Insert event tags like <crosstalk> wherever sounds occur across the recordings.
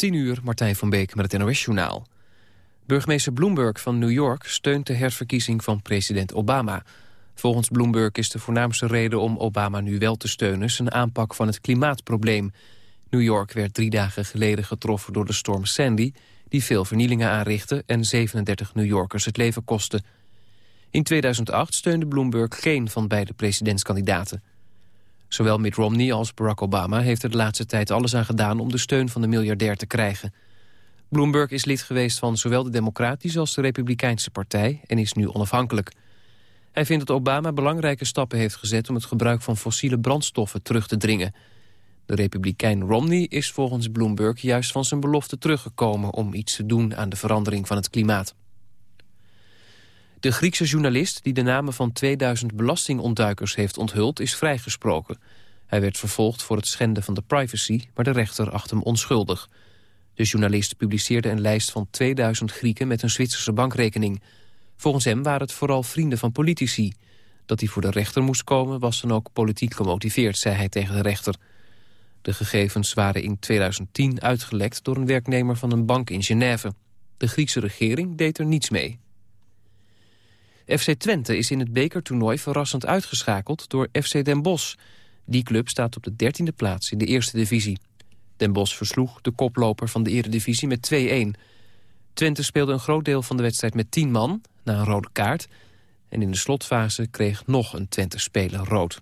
10 uur, Martijn van Beek met het NOS-journaal. Burgemeester Bloomberg van New York steunt de herverkiezing van president Obama. Volgens Bloomberg is de voornaamste reden om Obama nu wel te steunen... zijn aanpak van het klimaatprobleem. New York werd drie dagen geleden getroffen door de storm Sandy... die veel vernielingen aanrichtte en 37 New Yorkers het leven kostte. In 2008 steunde Bloomberg geen van beide presidentskandidaten. Zowel Mitt Romney als Barack Obama heeft er de laatste tijd alles aan gedaan... om de steun van de miljardair te krijgen. Bloomberg is lid geweest van zowel de Democratische als de Republikeinse Partij... en is nu onafhankelijk. Hij vindt dat Obama belangrijke stappen heeft gezet... om het gebruik van fossiele brandstoffen terug te dringen. De republikein Romney is volgens Bloomberg juist van zijn belofte teruggekomen... om iets te doen aan de verandering van het klimaat. De Griekse journalist die de namen van 2000 belastingontduikers heeft onthuld... is vrijgesproken. Hij werd vervolgd voor het schenden van de privacy... maar de rechter acht hem onschuldig. De journalist publiceerde een lijst van 2000 Grieken... met een Zwitserse bankrekening. Volgens hem waren het vooral vrienden van politici. Dat hij voor de rechter moest komen was dan ook politiek gemotiveerd... zei hij tegen de rechter. De gegevens waren in 2010 uitgelekt door een werknemer van een bank in Genève. De Griekse regering deed er niets mee. FC Twente is in het bekertoernooi verrassend uitgeschakeld door FC Den Bosch. Die club staat op de dertiende plaats in de eerste divisie. Den Bosch versloeg de koploper van de eredivisie met 2-1. Twente speelde een groot deel van de wedstrijd met 10 man, na een rode kaart. En in de slotfase kreeg nog een Twente-speler rood.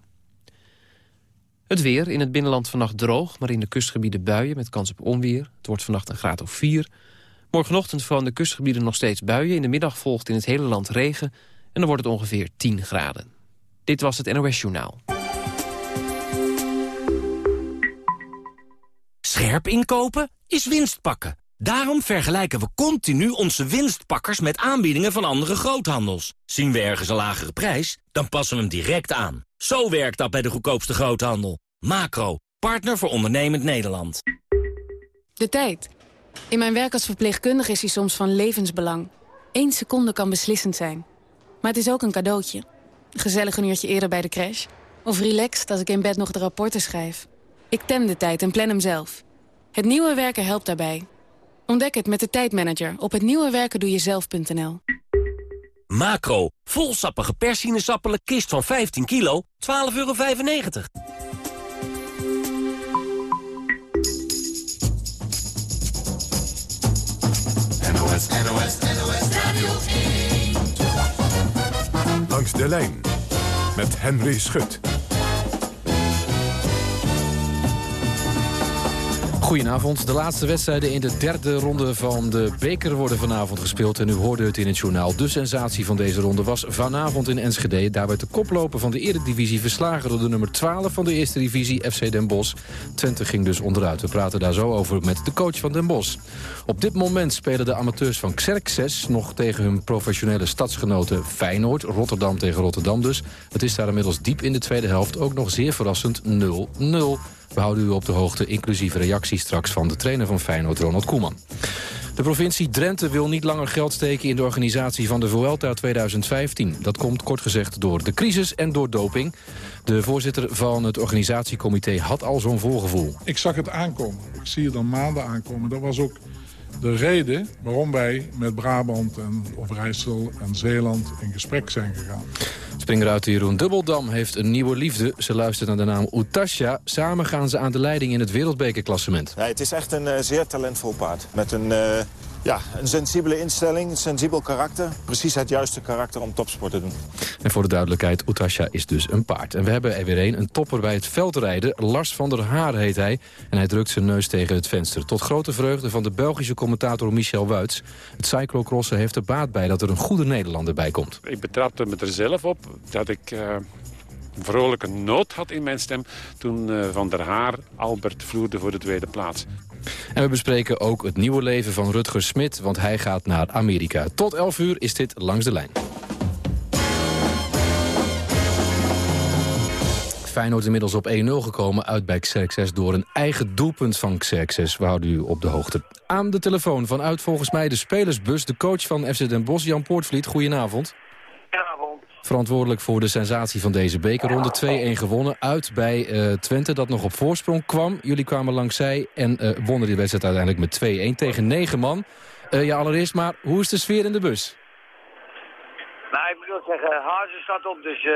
Het weer, in het binnenland vannacht droog, maar in de kustgebieden buien met kans op onweer. Het wordt vannacht een graad of 4. Morgenochtend van de kustgebieden nog steeds buien. In de middag volgt in het hele land regen en dan wordt het ongeveer 10 graden. Dit was het NOS Journaal. Scherp inkopen is winst pakken. Daarom vergelijken we continu onze winstpakkers met aanbiedingen van andere groothandels. Zien we ergens een lagere prijs, dan passen we hem direct aan. Zo werkt dat bij de goedkoopste groothandel. Macro, partner voor ondernemend Nederland. De tijd. In mijn werk als verpleegkundige is hij soms van levensbelang. Eén seconde kan beslissend zijn. Maar het is ook een cadeautje. Gezellig een uurtje eerder bij de crash. Of relaxed als ik in bed nog de rapporten schrijf. Ik tem de tijd en plan hem zelf. Het nieuwe werken helpt daarbij. Ontdek het met de tijdmanager op hetnieuwewerkendoejezelf.nl. Macro, volsappige persinezappelen kist van 15 kilo, 12,95 euro. NOS, NOS, NOS Radio 1. Langs de lijn met Henry Schut. Goedenavond. De laatste wedstrijden in de derde ronde van de beker worden vanavond gespeeld. En u hoorde het in het journaal. De sensatie van deze ronde was vanavond in Enschede. Daar werd de koploper van de eredivisie verslagen door de nummer 12 van de eerste divisie, FC Den Bosch. Twente ging dus onderuit. We praten daar zo over met de coach van Den Bosch. Op dit moment spelen de amateurs van Xerxes nog tegen hun professionele stadsgenoten Feyenoord. Rotterdam tegen Rotterdam dus. Het is daar inmiddels diep in de tweede helft ook nog zeer verrassend 0-0. We houden u op de hoogte, inclusief reacties straks van de trainer van Feyenoord, Ronald Koeman. De provincie Drenthe wil niet langer geld steken in de organisatie van de Vuelta 2015. Dat komt kort gezegd door de crisis en door doping. De voorzitter van het organisatiecomité had al zo'n voorgevoel. Ik zag het aankomen. Ik zie het al maanden aankomen. Dat was ook de reden waarom wij met Brabant en Overijssel en Zeeland in gesprek zijn gegaan. Springruiter Jeroen Dubbeldam heeft een nieuwe liefde. Ze luistert naar de naam Utasha. Samen gaan ze aan de leiding in het wereldbekerklassement. Ja, het is echt een uh, zeer talentvol paard. Met een, uh, ja, een sensibele instelling, een sensibel karakter. Precies het juiste karakter om topsport te doen. En voor de duidelijkheid, Utasha is dus een paard. En we hebben er weer een, een topper bij het veldrijden. Lars van der Haar heet hij. En hij drukt zijn neus tegen het venster. Tot grote vreugde van de Belgische commentator Michel Wuits. Het cyclocrossen heeft er baat bij dat er een goede Nederlander bij komt. Ik betrapte me er zelf op dat ik... Uh een vrolijke noot had in mijn stem... toen uh, Van der Haar Albert vloerde voor de tweede plaats. En we bespreken ook het nieuwe leven van Rutger Smit... want hij gaat naar Amerika. Tot 11 uur is dit Langs de Lijn. Feyenoord inmiddels op 1-0 gekomen uit bij Xerxes... door een eigen doelpunt van Xerxes. We houden u op de hoogte. Aan de telefoon vanuit volgens mij de spelersbus... de coach van FC Den Bosch, Jan Poortvliet. Goedenavond. Goedenavond. Verantwoordelijk voor de sensatie van deze bekerronde. 2-1 gewonnen, uit bij uh, Twente, dat nog op voorsprong kwam. Jullie kwamen langs zij en uh, wonnen die wedstrijd uiteindelijk met 2-1 tegen 9 man. Uh, ja, allereerst maar, hoe is de sfeer in de bus? Nou, ik bedoel zeggen, Hazen staat op, dus...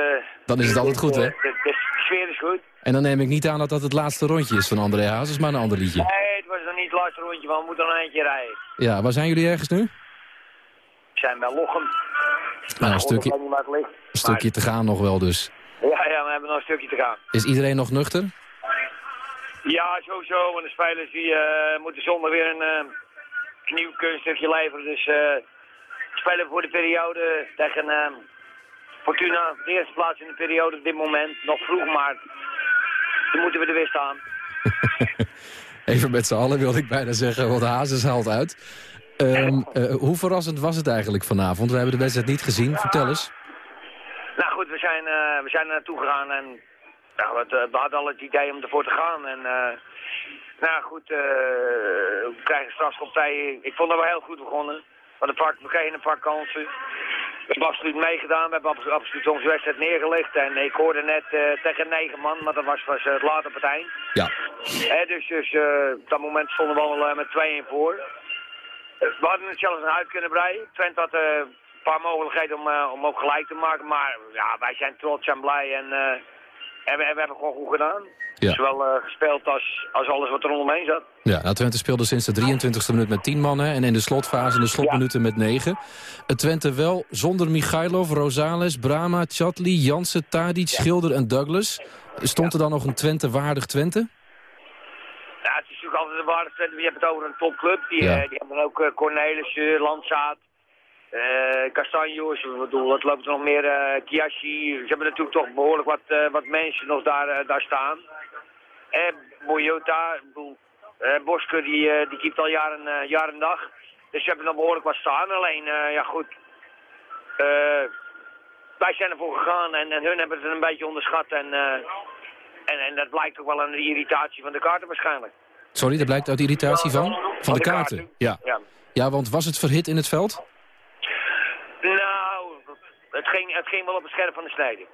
dan is het altijd goed, hè? De, de, sfeer is goed. En dan neem ik niet aan dat dat het laatste rondje is van André Hazes, maar een ander liedje. Nee, het was nog niet het laatste rondje, want we moeten nog een eentje rijden. Ja, waar zijn jullie ergens nu? We zijn bij Lochem. Nou, een stukje, een stukje te gaan nog wel dus. Ja, ja, we hebben nog een stukje te gaan. Is iedereen nog nuchter? Ja, sowieso. Want de spelers die, uh, moeten zonder weer een, uh, nieuw kunststukje leveren. Dus uh, spelen voor de periode tegen Fortuna. De eerste plaats in de periode op dit moment. Nog vroeg, maar dan moeten we er weer staan. <laughs> Even met z'n allen wilde ik bijna zeggen, want Hazes haalt uit. Um, uh, hoe verrassend was het eigenlijk vanavond? We hebben de wedstrijd niet gezien. Vertel eens. Nou goed, we zijn, uh, we zijn er naartoe gegaan en nou, we, we, hadden al het idee om ervoor te gaan. En, uh, nou goed, we krijgen strafschoptij. Ik vond dat we heel goed begonnen. We, kregen een paar kansen. We hebben absoluut meegedaan. We hebben absoluut onze wedstrijd neergelegd. En ik hoorde net tegen negen man, maar dat was, was het op het eind. Ja. dus dus op dat moment stonden we al met 2-1 voor. We hadden het zelfs uit kunnen breien. Twente had uh, een paar mogelijkheden om, uh, om ook gelijk te maken. Maar ja, wij zijn trots en blij en, uh, en, we, en we hebben gewoon goed gedaan. Ja. Zowel gespeeld als, als alles wat er rondomheen zat. Ja, nou, Twente speelde sinds de 23e minuut met 10 mannen. En in de slotfase, in de slotminuten ja. met 9. Twente wel zonder Michailov, Rosales, Brama, Chatli, Jansen, Tadic, ja. Schilder en Douglas. Stond er dan nog een Twente waardig Twente? Natuurlijk altijd een waardig Twente. Je hebt het over een topclub. Die, ja. uh, die hebben ook uh, Cornelis, uh, Landzaat, Castanjos. Ik bedoel, wat loopt er nog meer? Kiashi. Ze hebben natuurlijk toch behoorlijk wat, wat mensen nog daar, daar staan. En Boyota, ik bedoel, Bosker, die, die keept al jaren, jaar en dag. Dus ze hebben nog behoorlijk wat staan. Alleen, ja goed. wij zijn ervoor gegaan en, en hun hebben het een beetje onderschat. En, en, en dat blijkt ook wel aan de irritatie van de kaarten waarschijnlijk. Sorry, dat blijkt uit irritatie van? Van, de, kaarten. Ja. Ja. want was het verhit in het veld? Nou, het ging, het ging wel op het scherp van de.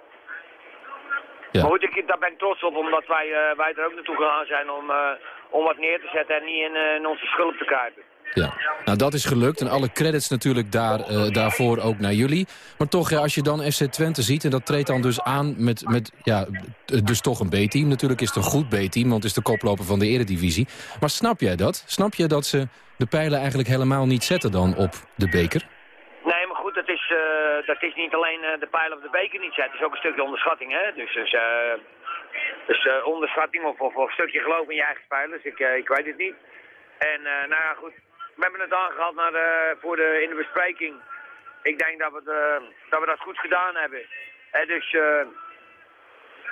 Ja. Maar goed, ik, daar ben ik trots op, omdat wij, uh, wij er ook naartoe gegaan zijn om, uh, om wat neer te zetten en niet in, uh, in onze schulp te kruipen. Ja, nou dat is gelukt. En alle credits natuurlijk daar, uh, daarvoor ook naar jullie. Maar toch, ja, als je dan FC Twente ziet... en dat treedt dan dus aan met, met ja, dus toch een B-team. Natuurlijk is het een goed B-team, want het is de koploper van de eredivisie. Maar snap jij dat? Snap je dat ze de pijlen eigenlijk helemaal niet zetten dan op de beker? Nee, maar goed, dat is, uh, dat is niet alleen uh, de pijlen op de beker niet zetten. Het is ook een stukje onderschatting, hè. Dus, dus, dus onderschatting of, of, of, een stukje geloof in je eigen spelers. Ik, ik weet het niet. En nou ja, goed we hebben het aangehaald naar de, voor de, in de bespreking. Ik denk dat we, de, dat, we dat goed gedaan hebben. He, dus uh,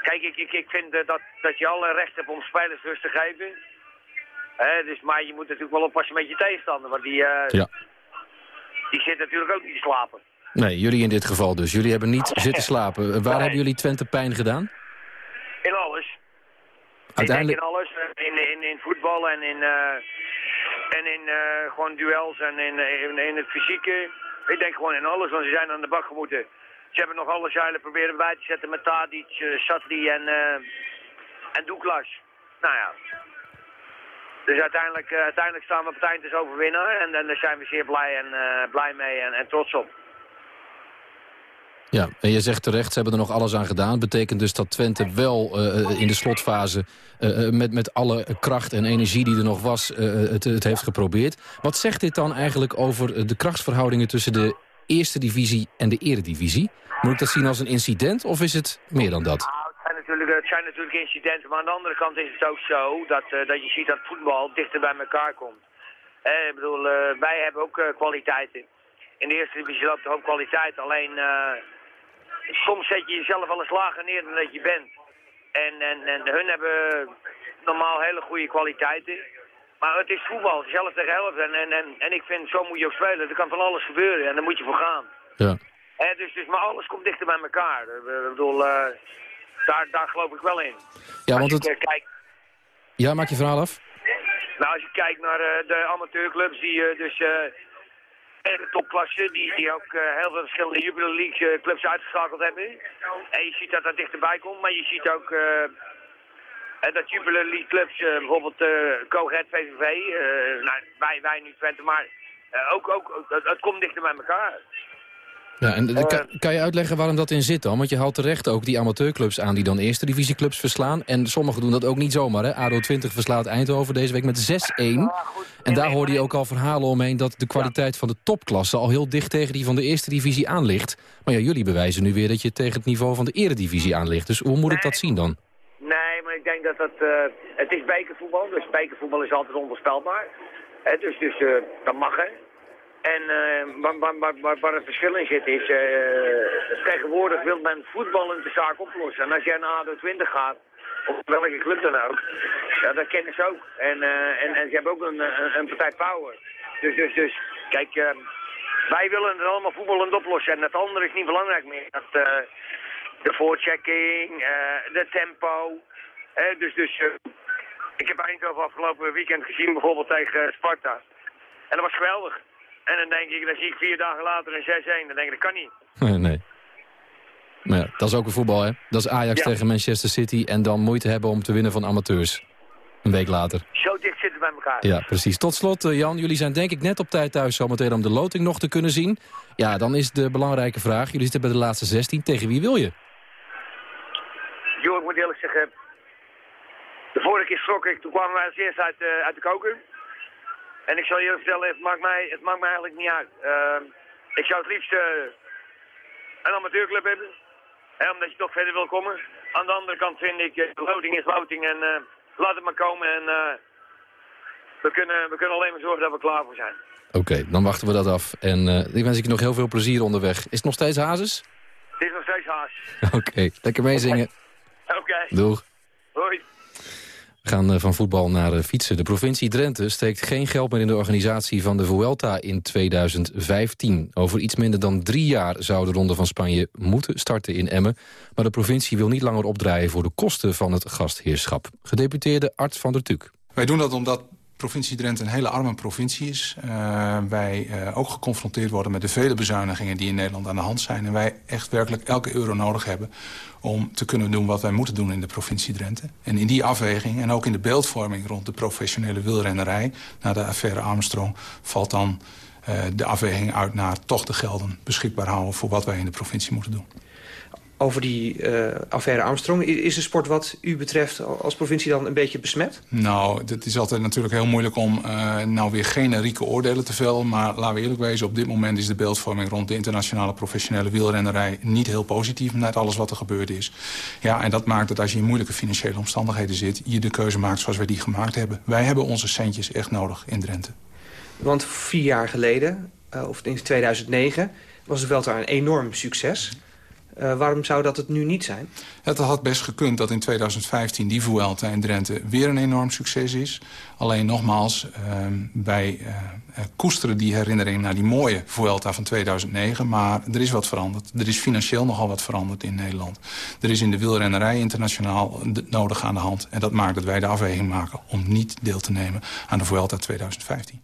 kijk, ik, ik, ik vind dat, dat je alle recht hebt om spelers rust te geven. He, dus, maar je moet natuurlijk wel oppassen met je tegenstander. Want die, uh, ja. die zit natuurlijk ook niet te slapen. Nee, jullie in dit geval dus. Jullie hebben niet zitten slapen. Waar Nee. hebben jullie Twente pijn gedaan? In alles. Uiteindelijk... Ik denk in alles. In, in, in voetbal en in, uh, en in uh, gewoon duels en in, in, in, het fysieke. Ik denk gewoon in alles, want ze zijn aan de bak gemoeten. Ze hebben nog alle zeilen proberen bij te zetten met Tadic, uh, en, en Douglas. Nou ja. Dus uiteindelijk, uiteindelijk staan we op het eind als overwinnaar. En, en daar zijn we zeer blij, en, blij mee en, en trots op. Ja, en je zegt terecht, ze hebben er nog alles aan gedaan. Betekent dus dat Twente wel in de slotfase uh, met, met alle kracht en energie die er nog was, uh, het, het heeft geprobeerd. Wat zegt dit dan eigenlijk over de krachtsverhoudingen tussen de eerste divisie en de eredivisie? Moet ik dat zien als een incident of is het meer dan dat? Nou, het, zijn natuurlijk, incidenten, maar aan de andere kant is het ook zo dat, dat je ziet dat voetbal dichter bij elkaar komt. ik bedoel, wij hebben ook kwaliteiten. In de eerste divisie loopt er ook kwaliteit, alleen soms zet je jezelf wel eens lager neer dan dat je bent. En, en, en hun hebben normaal hele goede kwaliteiten. Maar het is voetbal, helft tegen helft. En, en, en, en ik vind, zo moet je ook spelen. Er kan van alles gebeuren en daar moet je voor gaan. Ja. Dus, dus, maar alles komt dichter bij elkaar. Ik bedoel, uh, daar, daar geloof ik wel in. Ja, want het... uh, kijk... Ja, maak je verhaal af. Nou, als je kijkt naar uh, de amateurclubs die dus de topklasse, die, die ook uh, heel veel verschillende Jubilee League uh, clubs uitgeschakeld hebben. En je ziet dat dat dichterbij komt, maar je ziet ook uh, dat Jubilee League clubs, bijvoorbeeld uh, VVV, nou, wij, wij nu Twente, maar ook, ook, het, het komt dichter bij elkaar. Ja, en kan, kan, je uitleggen waarom dat in zit dan? Want je haalt terecht ook die amateurclubs aan die dan eerste divisieclubs verslaan. En sommigen doen dat ook niet zomaar. Hè? ADO 20 verslaat Eindhoven deze week met 6-1. En daar hoorde je ook al verhalen omheen dat de kwaliteit van de topklasse al heel dicht tegen die van de eerste divisie aan ligt. Maar ja, jullie bewijzen nu weer dat je tegen het niveau van de eredivisie aan ligt. Dus hoe moet ik dat zien dan? Nee, maar ik denk dat dat... Uh, het is bekervoetbal, dus bekervoetbal is altijd onvoorspelbaar. dus dus uh, dat mag, hè. En uh, waar, waar, het verschil in zit is, uh, tegenwoordig wil men voetbal in de zaak oplossen. En als jij naar ADO 20 gaat, of welke club dan ook, ja, dat kennen ze ook. En, uh, en, en ze hebben ook een, een, een partij power. Dus, dus, dus kijk, wij willen het allemaal voetballend oplossen. En het andere is niet belangrijk meer. Dat, de voorchecking, de tempo. dus dus ik heb Eindhoven afgelopen weekend gezien, bijvoorbeeld tegen Sparta. En dat was geweldig. En dan denk ik, dan zie ik vier dagen later een 6-1. Dan denk ik, dat kan niet. Nee, nee. Maar ja, dat is ook een voetbal, hè? Dat is Ajax tegen Manchester City en dan moeite hebben om te winnen van amateurs. Een week later. Zo dicht zitten bij elkaar. Ja, precies. Tot slot, eh, Jan, jullie zijn denk ik net op tijd thuis zometeen om de loting nog te kunnen zien. Ja, dan is de belangrijke vraag. Jullie zitten bij de laatste 16. Tegen wie wil je? Jo, ik moet eerlijk zeggen... De vorige keer schrok ik, toen kwamen wij als eerste uit, uh, uit de koker. En ik zal je vertellen, het maakt mij, het maakt mij eigenlijk niet uit. Uh, ik zou het liefst uh, een amateurclub hebben. Hè, omdat je toch verder wil komen. Aan de andere kant vind ik, uh, loting is loting en uh, laat het maar komen. En we, kunnen, we kunnen alleen maar zorgen dat we klaar voor zijn. Oké, dan wachten we dat af. En ik wens ik je nog heel veel plezier onderweg. Is het nog steeds Hazes? Het is nog steeds Hazes. <laughs> Oké, lekker meezingen. Oké. Okay. Doeg. Hoi. Gaan eh, van voetbal naar eh, fietsen. De provincie Drenthe steekt geen geld meer in de organisatie van de Vuelta in 2015. Over iets minder dan drie jaar zou de Ronde van Spanje moeten starten in Emmen. Maar de provincie wil niet langer opdraaien voor de kosten van het gastheerschap. Gedeputeerde Art van der Tuk. Wij doen dat omdat provincie Drenthe een hele arme provincie is. Uh, wij uh, ook geconfronteerd worden met de vele bezuinigingen die in Nederland aan de hand zijn. En wij echt werkelijk elke euro nodig hebben om te kunnen doen wat wij moeten doen in de provincie Drenthe. En in die afweging en ook in de beeldvorming rond de professionele wielrennerij... na de affaire Armstrong valt dan uh, de afweging uit naar toch de gelden beschikbaar houden... voor wat wij in de provincie moeten doen over die uh, affaire Armstrong. Is de sport wat u betreft als provincie dan een beetje besmet? Nou, het is altijd natuurlijk heel moeilijk om uh, nou weer generieke oordelen te vellen. Maar laten we eerlijk wezen, op dit moment is de beeldvorming rond de internationale professionele wielrennerij niet heel positief met alles wat er gebeurd is. Ja, en dat maakt dat als je in moeilijke financiële omstandigheden zit, je de keuze maakt zoals wij die gemaakt hebben. Wij hebben onze centjes echt nodig in Drenthe. Want vier jaar geleden, uh, of in 2009, was de Vuelta een enorm succes. Uh, waarom zou dat het nu niet zijn? Het had best gekund dat in 2015 die Vuelta in Drenthe weer een enorm succes is. Alleen nogmaals, uh, wij uh, koesteren die herinnering naar die mooie Vuelta van 2009. Maar er is wat veranderd. Er is financieel nogal wat veranderd in Nederland. Er is in de wielrennerij internationaal nodig aan de hand. En dat maakt dat wij de afweging maken om niet deel te nemen aan de Vuelta 2015.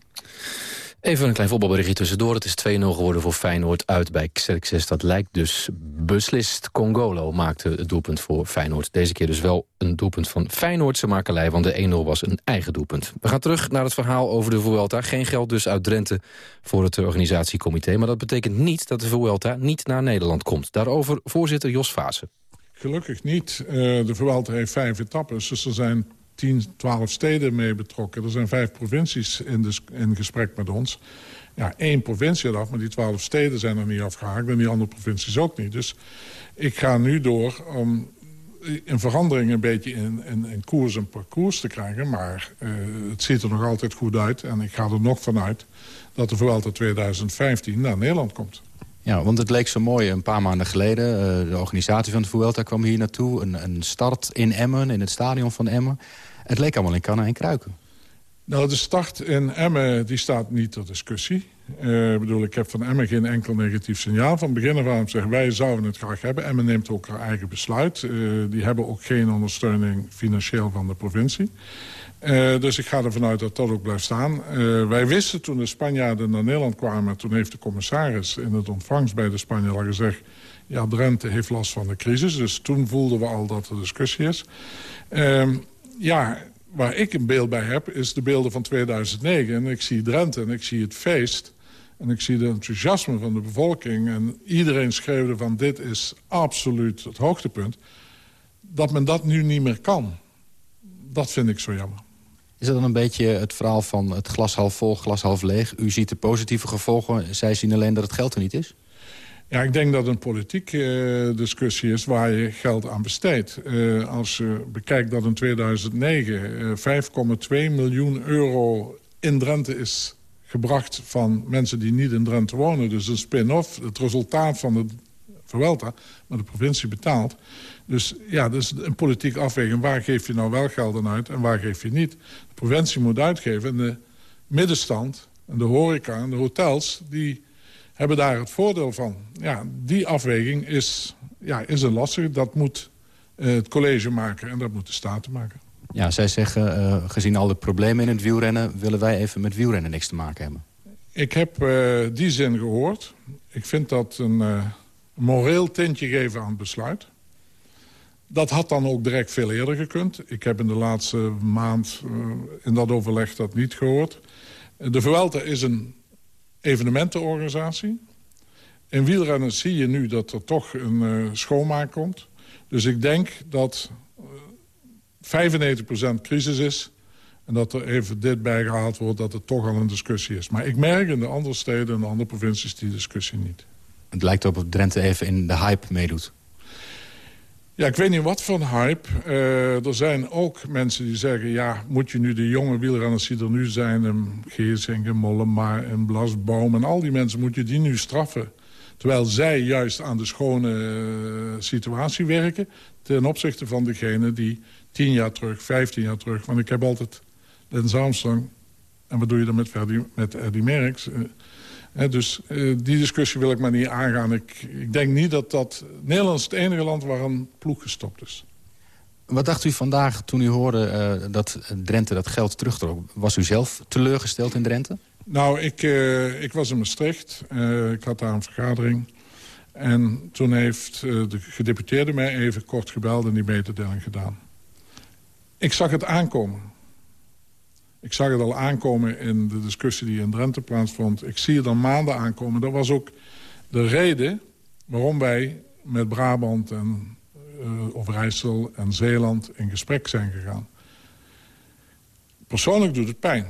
Even een klein voetbalberichtje tussendoor. Het is 2-0 geworden voor Feyenoord uit bij Xerxes. Dat lijkt dus beslist. Congolo maakte het doelpunt voor Feyenoord. Deze keer dus wel een doelpunt van Feyenoordse makelij... want de 1-0 was een eigen doelpunt. We gaan terug naar het verhaal over de Vuelta. Geen geld dus uit Drenthe voor het organisatiecomité. Maar dat betekent niet dat de Vuelta niet naar Nederland komt. Daarover voorzitter Jos Vaassen. Gelukkig niet. Uh, de Vuelta heeft vijf etappes, dus er zijn 10, 12 steden mee betrokken. Er zijn vijf provincies in, in gesprek met ons. Ja, één provincie eraf, maar die twaalf steden zijn er niet afgehaakt... en die andere provincies ook niet. Dus ik ga nu door om een verandering een beetje in, koers en parcours te krijgen. Maar uh, het ziet er nog altijd goed uit. En ik ga er nog vanuit dat de Vuelta 2015 naar Nederland komt. Ja, want het leek zo mooi een paar maanden geleden. Uh, de organisatie van de Vuelta kwam hier naartoe. Een, een start in Emmen, in het stadion van Emmen. Het leek allemaal in kannen en kruiken. Nou, de start in Emmen die staat niet ter discussie. Uh, bedoel, ik heb van Emmen geen enkel negatief signaal. Van begin af aan zeggen wij zouden het graag hebben. Emmen neemt ook haar eigen besluit. Uh, die hebben ook geen ondersteuning financieel van de provincie. Uh, dus ik ga ervan uit dat dat ook blijft staan. wij wisten toen de Spanjaarden naar Nederland kwamen... toen heeft de commissaris in het ontvangst bij de Spanjaarden gezegd... ja, Drenthe heeft last van de crisis. Dus toen voelden we al dat er discussie is. Ehm, ja, waar ik een beeld bij heb, is de beelden van 2009. En ik zie Drenthe en ik zie het feest... En ik zie de enthousiasme van de bevolking. En iedereen schreeuwde van dit is absoluut het hoogtepunt. Dat men dat nu niet meer kan. Dat vind ik zo jammer. Is dat dan een beetje het verhaal van het glas half vol, glas half leeg? U ziet de positieve gevolgen, zij zien alleen dat het geld er niet is? Ja, ik denk dat het een politieke uh, discussie is waar je geld aan besteedt. Uh, als je bekijkt dat in 2009 uh, 5,2 miljoen euro in Drenthe is gebracht van mensen die niet in Drenthe wonen. Dus een spin-off, het resultaat van de Verwelta, maar de provincie betaalt. Dus ja, dat is een politiek afweging. Waar geef je nou wel geld aan uit en waar geef je niet? De provincie moet uitgeven en de middenstand en de horeca en de hotels... die hebben daar het voordeel van. Ja, die afweging is, ja, is een lastige. Dat moet uh, het college maken en dat moet de staten maken. Ja, zij zeggen, uh, gezien al de problemen in het wielrennen... willen wij even met wielrennen niks te maken hebben. Ik heb uh, die zin gehoord. Ik vind dat een moreel tintje geven aan het besluit. Dat had dan ook direct veel eerder gekund. Ik heb in de laatste maand in dat overleg dat niet gehoord. De Vuelta is een evenementenorganisatie. In wielrennen zie je nu dat er toch een schoonmaak komt. Dus ik denk dat 95% crisis is... en dat er even dit bijgehaald wordt dat het toch al een discussie is. Maar ik merk in de andere steden en de andere provincies die discussie niet. Het lijkt op dat Drenthe even in de hype meedoet. Ja, ik weet niet wat voor hype. Uh, er zijn ook mensen die zeggen... ja, moet je nu de jonge wielrenners die er nu zijn... en Geersing en Mollema en Blasboom en al die mensen... moet je die nu straffen? Terwijl zij juist aan de schone uh, situatie werken... ten opzichte van degene die tien jaar terug, vijftien jaar terug. Want ik heb altijd Lens Armstrong... en wat doe je dan met, met Eddie Merckx? Uh, dus uh, die discussie wil ik maar niet aangaan. Ik, ik denk niet dat dat... Nederland is het enige land waar een ploeg gestopt is. Wat dacht u vandaag toen u hoorde uh, dat Drenthe dat geld terugtrok? Was u zelf teleurgesteld in Drenthe? Nou, ik, ik was in Maastricht. ik had daar een vergadering. En toen heeft de gedeputeerde mij even kort gebeld en die mededeling gedaan. Ik zag het aankomen. Ik zag het al aankomen in de discussie die in Drenthe plaatsvond. Ik zie het al maanden aankomen. Dat was ook de reden waarom wij met Brabant en uh, Overijssel en Zeeland in gesprek zijn gegaan. Persoonlijk doet het pijn.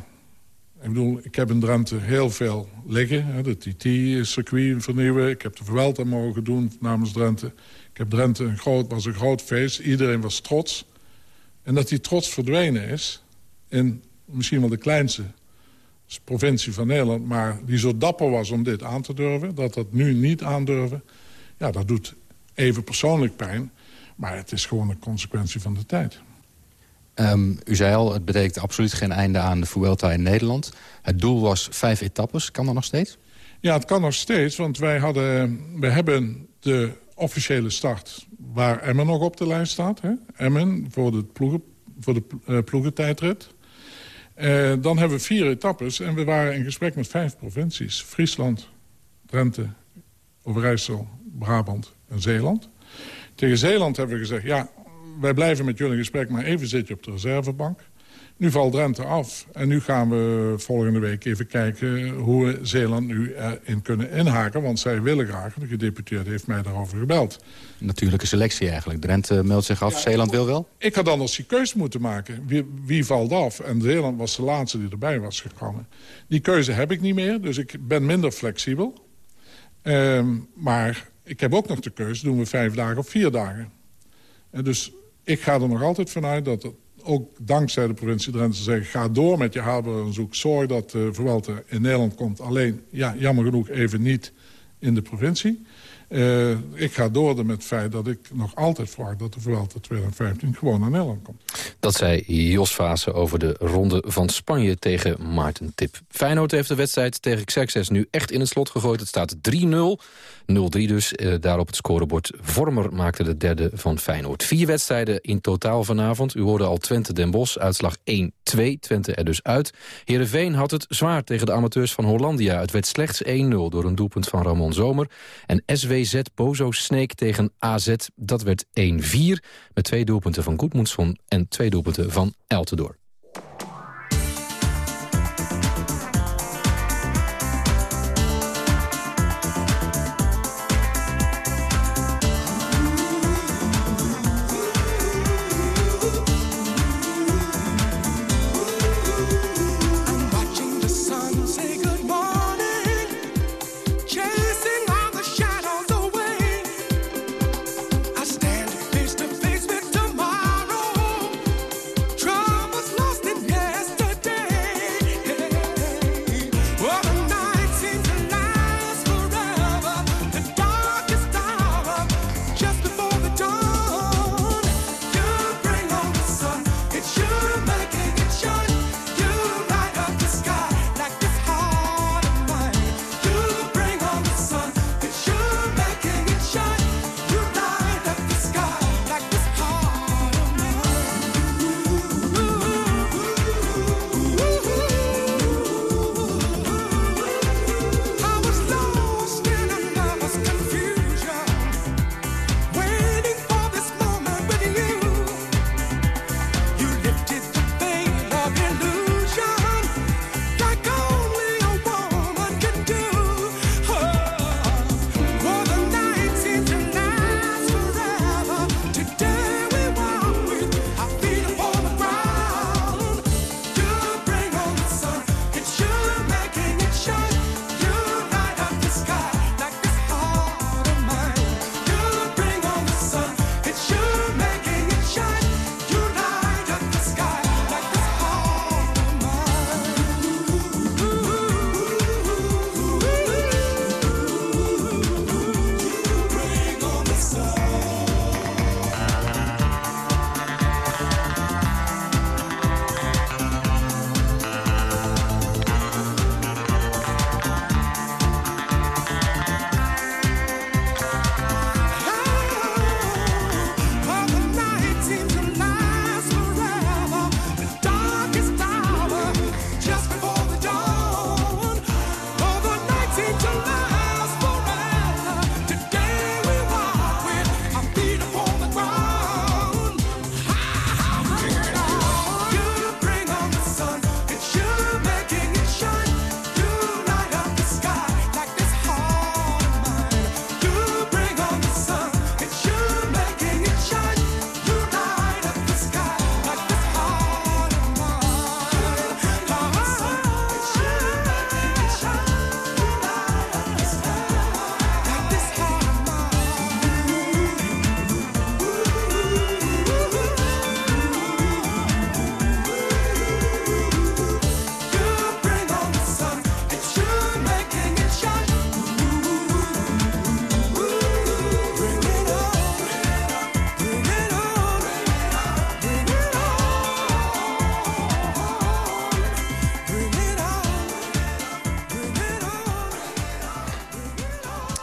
Ik bedoel, ik heb in Drenthe heel veel liggen. Hè, de TT-circuit vernieuwen. Ik heb de Vuelta mogen doen namens Drenthe. Ik heb Drenthe een groot, was een groot feest. Iedereen was trots. En dat die trots verdwenen is in misschien wel de kleinste provincie van Nederland... maar die zo dapper was om dit aan te durven, dat dat nu niet aandurven... ja, dat doet even persoonlijk pijn, maar het is gewoon een consequentie van de tijd. Um, u zei al, het betekent absoluut geen einde aan de Vuelta in Nederland. Het doel was vijf etappes. Kan dat nog steeds? Ja, het kan nog steeds, want wij, hadden, we hebben de officiële start waar Emmen nog op de lijst staat. Hè? Emmen voor de, ploegen, voor de uh, ploegentijdrit. Uh, dan hebben we vier etappes en we waren in gesprek met vijf provincies. Friesland, Drenthe, Overijssel, Brabant en Zeeland. Tegen Zeeland hebben we gezegd... ja, wij blijven met jullie in gesprek, maar even zit je op de reservebank. Nu valt Drenthe af. En nu gaan we volgende week even kijken hoe we Zeeland nu erin kunnen inhaken. Want zij willen graag, de gedeputeerde heeft mij daarover gebeld. Natuurlijke selectie eigenlijk. Drenthe meldt zich af, Zeeland wil wel? Ik had anders die keuze moeten maken. Wie, wie valt af? En Zeeland was de laatste die erbij was gekomen. Die keuze heb ik niet meer, dus ik ben minder flexibel. Um, maar ik heb ook nog de keuze, doen we vijf dagen of vier dagen. En dus ik ga er nog altijd vanuit dat het ook dankzij de provincie Drenthe zeggen... ga door met je haalbaarheidsonderzoek. Zorg dat de uh, verwalter in Nederland komt. Alleen, ja, jammer genoeg even niet in de provincie. Uh, ik ga door met het feit dat ik nog altijd verwacht... dat de Vuelta 2015 gewoon naar Nederland komt. Dat zei Jos Vaassen over de ronde van Spanje tegen Maarten Tip. Feyenoord heeft de wedstrijd tegen Xerxes nu echt in het slot gegooid. Het staat 3-0. 0-3 dus. Uh, daar op het scorebord. Vormer maakte de derde van Feyenoord. Vier wedstrijden in totaal vanavond. U hoorde al Twente Den Bosch. Uitslag 1-2. Twente er dus uit. Heerenveen had het zwaar tegen de amateurs van Hollandia. Het werd slechts 1-0 door een doelpunt van Ramon Zomer. En SWZ Bozo Sneek tegen AZ. Dat werd 1-4. Met twee doelpunten van Goedmoedson en twee doelpunten van Eltendoor.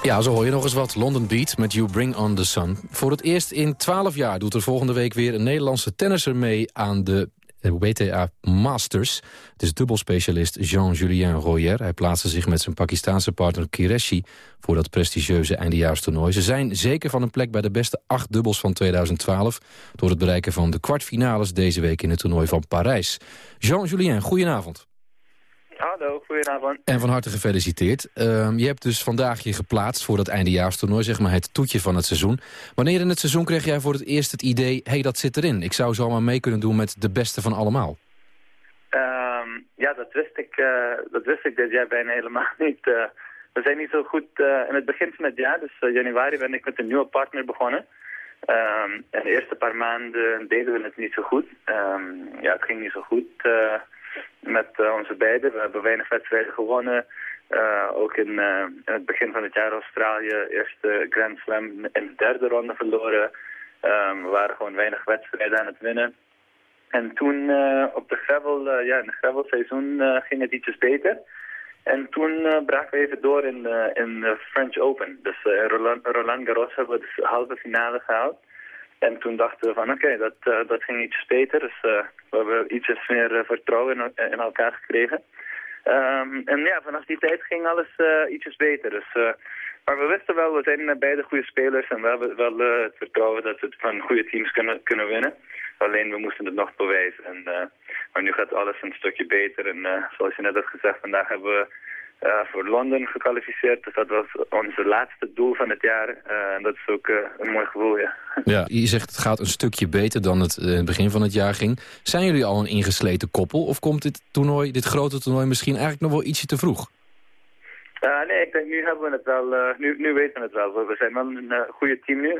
Ja, zo hoor je nog eens wat. London Beat met You Bring On The Sun. Voor het eerst in 12 jaar doet er volgende week weer een Nederlandse tennisser mee aan de WTA Masters. Het is dubbelspecialist Jean-Julien Royer. Hij plaatste zich met zijn Pakistaanse partner Kireshi... voor dat prestigieuze eindejaarstoernooi. Ze zijn zeker van een plek bij de beste acht dubbels van 2012... door het bereiken van de kwartfinales deze week in het toernooi van Parijs. Jean-Julien, goedenavond. Hallo, goedenavond. En van harte gefeliciteerd. Ehm, je hebt dus vandaag je geplaatst voor dat eindejaarstoernooi, zeg maar het toetje van het seizoen. Wanneer in het seizoen kreeg jij voor het eerst het idee, hé, hey, dat zit erin. Ik zou zomaar mee kunnen doen met de beste van allemaal. Ehm, ja, dat wist, ik, uh, dat wist ik dit jaar bijna helemaal <laughs> niet. Uh, we zijn niet zo goed uh, in het begin van het jaar, dus januari ben ik met een nieuwe partner begonnen. Um, en de eerste paar maanden deden we het niet zo goed. ja, het ging niet zo goed. Met onze beiden. We hebben weinig wedstrijden gewonnen. ook in, in, het begin van het jaar Australië, eerste Grand Slam in de derde ronde verloren. Ehm, we waren gewoon weinig wedstrijden aan het winnen. En toen op de gravel, ja, in het gravelseizoen ging het ietsjes beter. En toen braken we even door in, in de French Open. Dus uh, Roland, Roland, Garros hebben we de halve finale gehaald. En toen dachten we van oké, dat, dat ging iets beter. Dus we hebben iets meer vertrouwen in, elkaar gekregen. Um, en ja, vanaf die tijd ging alles ietsjes beter. Dus, maar we wisten wel, we zijn beide goede spelers. En we hebben wel het vertrouwen dat we van goede teams kunnen, kunnen winnen. Alleen we moesten het nog bewijzen. En, uh, maar nu gaat alles een stukje beter. En uh, zoals je net hebt gezegd, vandaag hebben we uh, voor Londen gekwalificeerd. Dus dat was onze laatste doel van het jaar. en dat is ook een mooi gevoel, ja. Ja, je zegt het gaat een stukje beter dan het in het begin van het jaar ging. Zijn jullie al een ingesleten koppel? Of komt dit toernooi, dit grote toernooi misschien eigenlijk nog wel ietsje te vroeg? nee, ik denk nu hebben we het wel, nu, nu weten we het wel. We zijn wel een goede team nu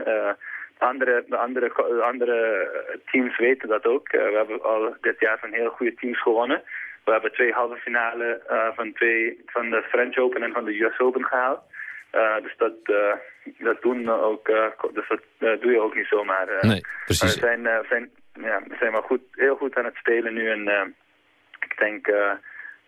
andere, de andere, andere teams weten dat ook. We hebben al dit jaar van heel goede teams gewonnen. We hebben twee halve finale uh, van, twee, van de French Open en van de US Open gehaald. Uh, dus dat, dat doen ook, dus dat doe je ook niet zomaar. nee, precies. we zijn, zijn, ja, we zijn wel goed, heel goed aan het spelen nu en ik denk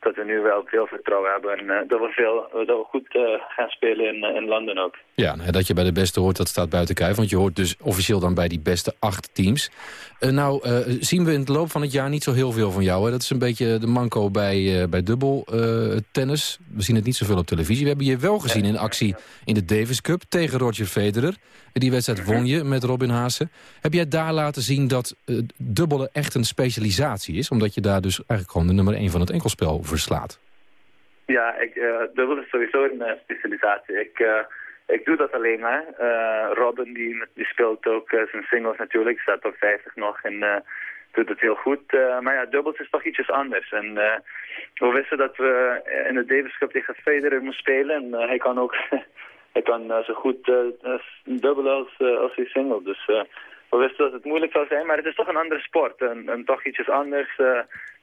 dat we nu wel veel vertrouwen hebben en uh, dat, we veel, dat we goed uh, gaan spelen in, in Londen ook. Ja, nou, dat je bij de beste hoort, dat staat buiten kijf. Want je hoort dus officieel dan bij die beste acht teams. nou, zien we in het loop van het jaar niet zo heel veel van jou. Hè? Dat is een beetje de manco bij, bij dubbel tennis. We zien het niet zoveel op televisie. We hebben je wel gezien in actie in de Davis Cup tegen Roger Federer. Die wedstrijd won je met Robin Haase. Heb jij daar laten zien dat dubbelen echt een specialisatie is? Omdat je daar dus eigenlijk gewoon de nummer 1 van het enkelspel Ja, ik, uh, dubbel is sowieso een uh, specialisatie. Ik, uh, ik doe dat alleen maar. Robin die, die speelt ook zijn singles natuurlijk, staat op 50 nog en doet het heel goed. maar ja, dubbels is toch ietsjes anders. En we wisten dat we in de Davis tegen Federer moesten spelen en hij kan ook <laughs> hij kan zo goed dubbelen als, als hij single. Dus we wisten dat het moeilijk zou zijn, maar het is toch een andere sport en, en toch ietsjes anders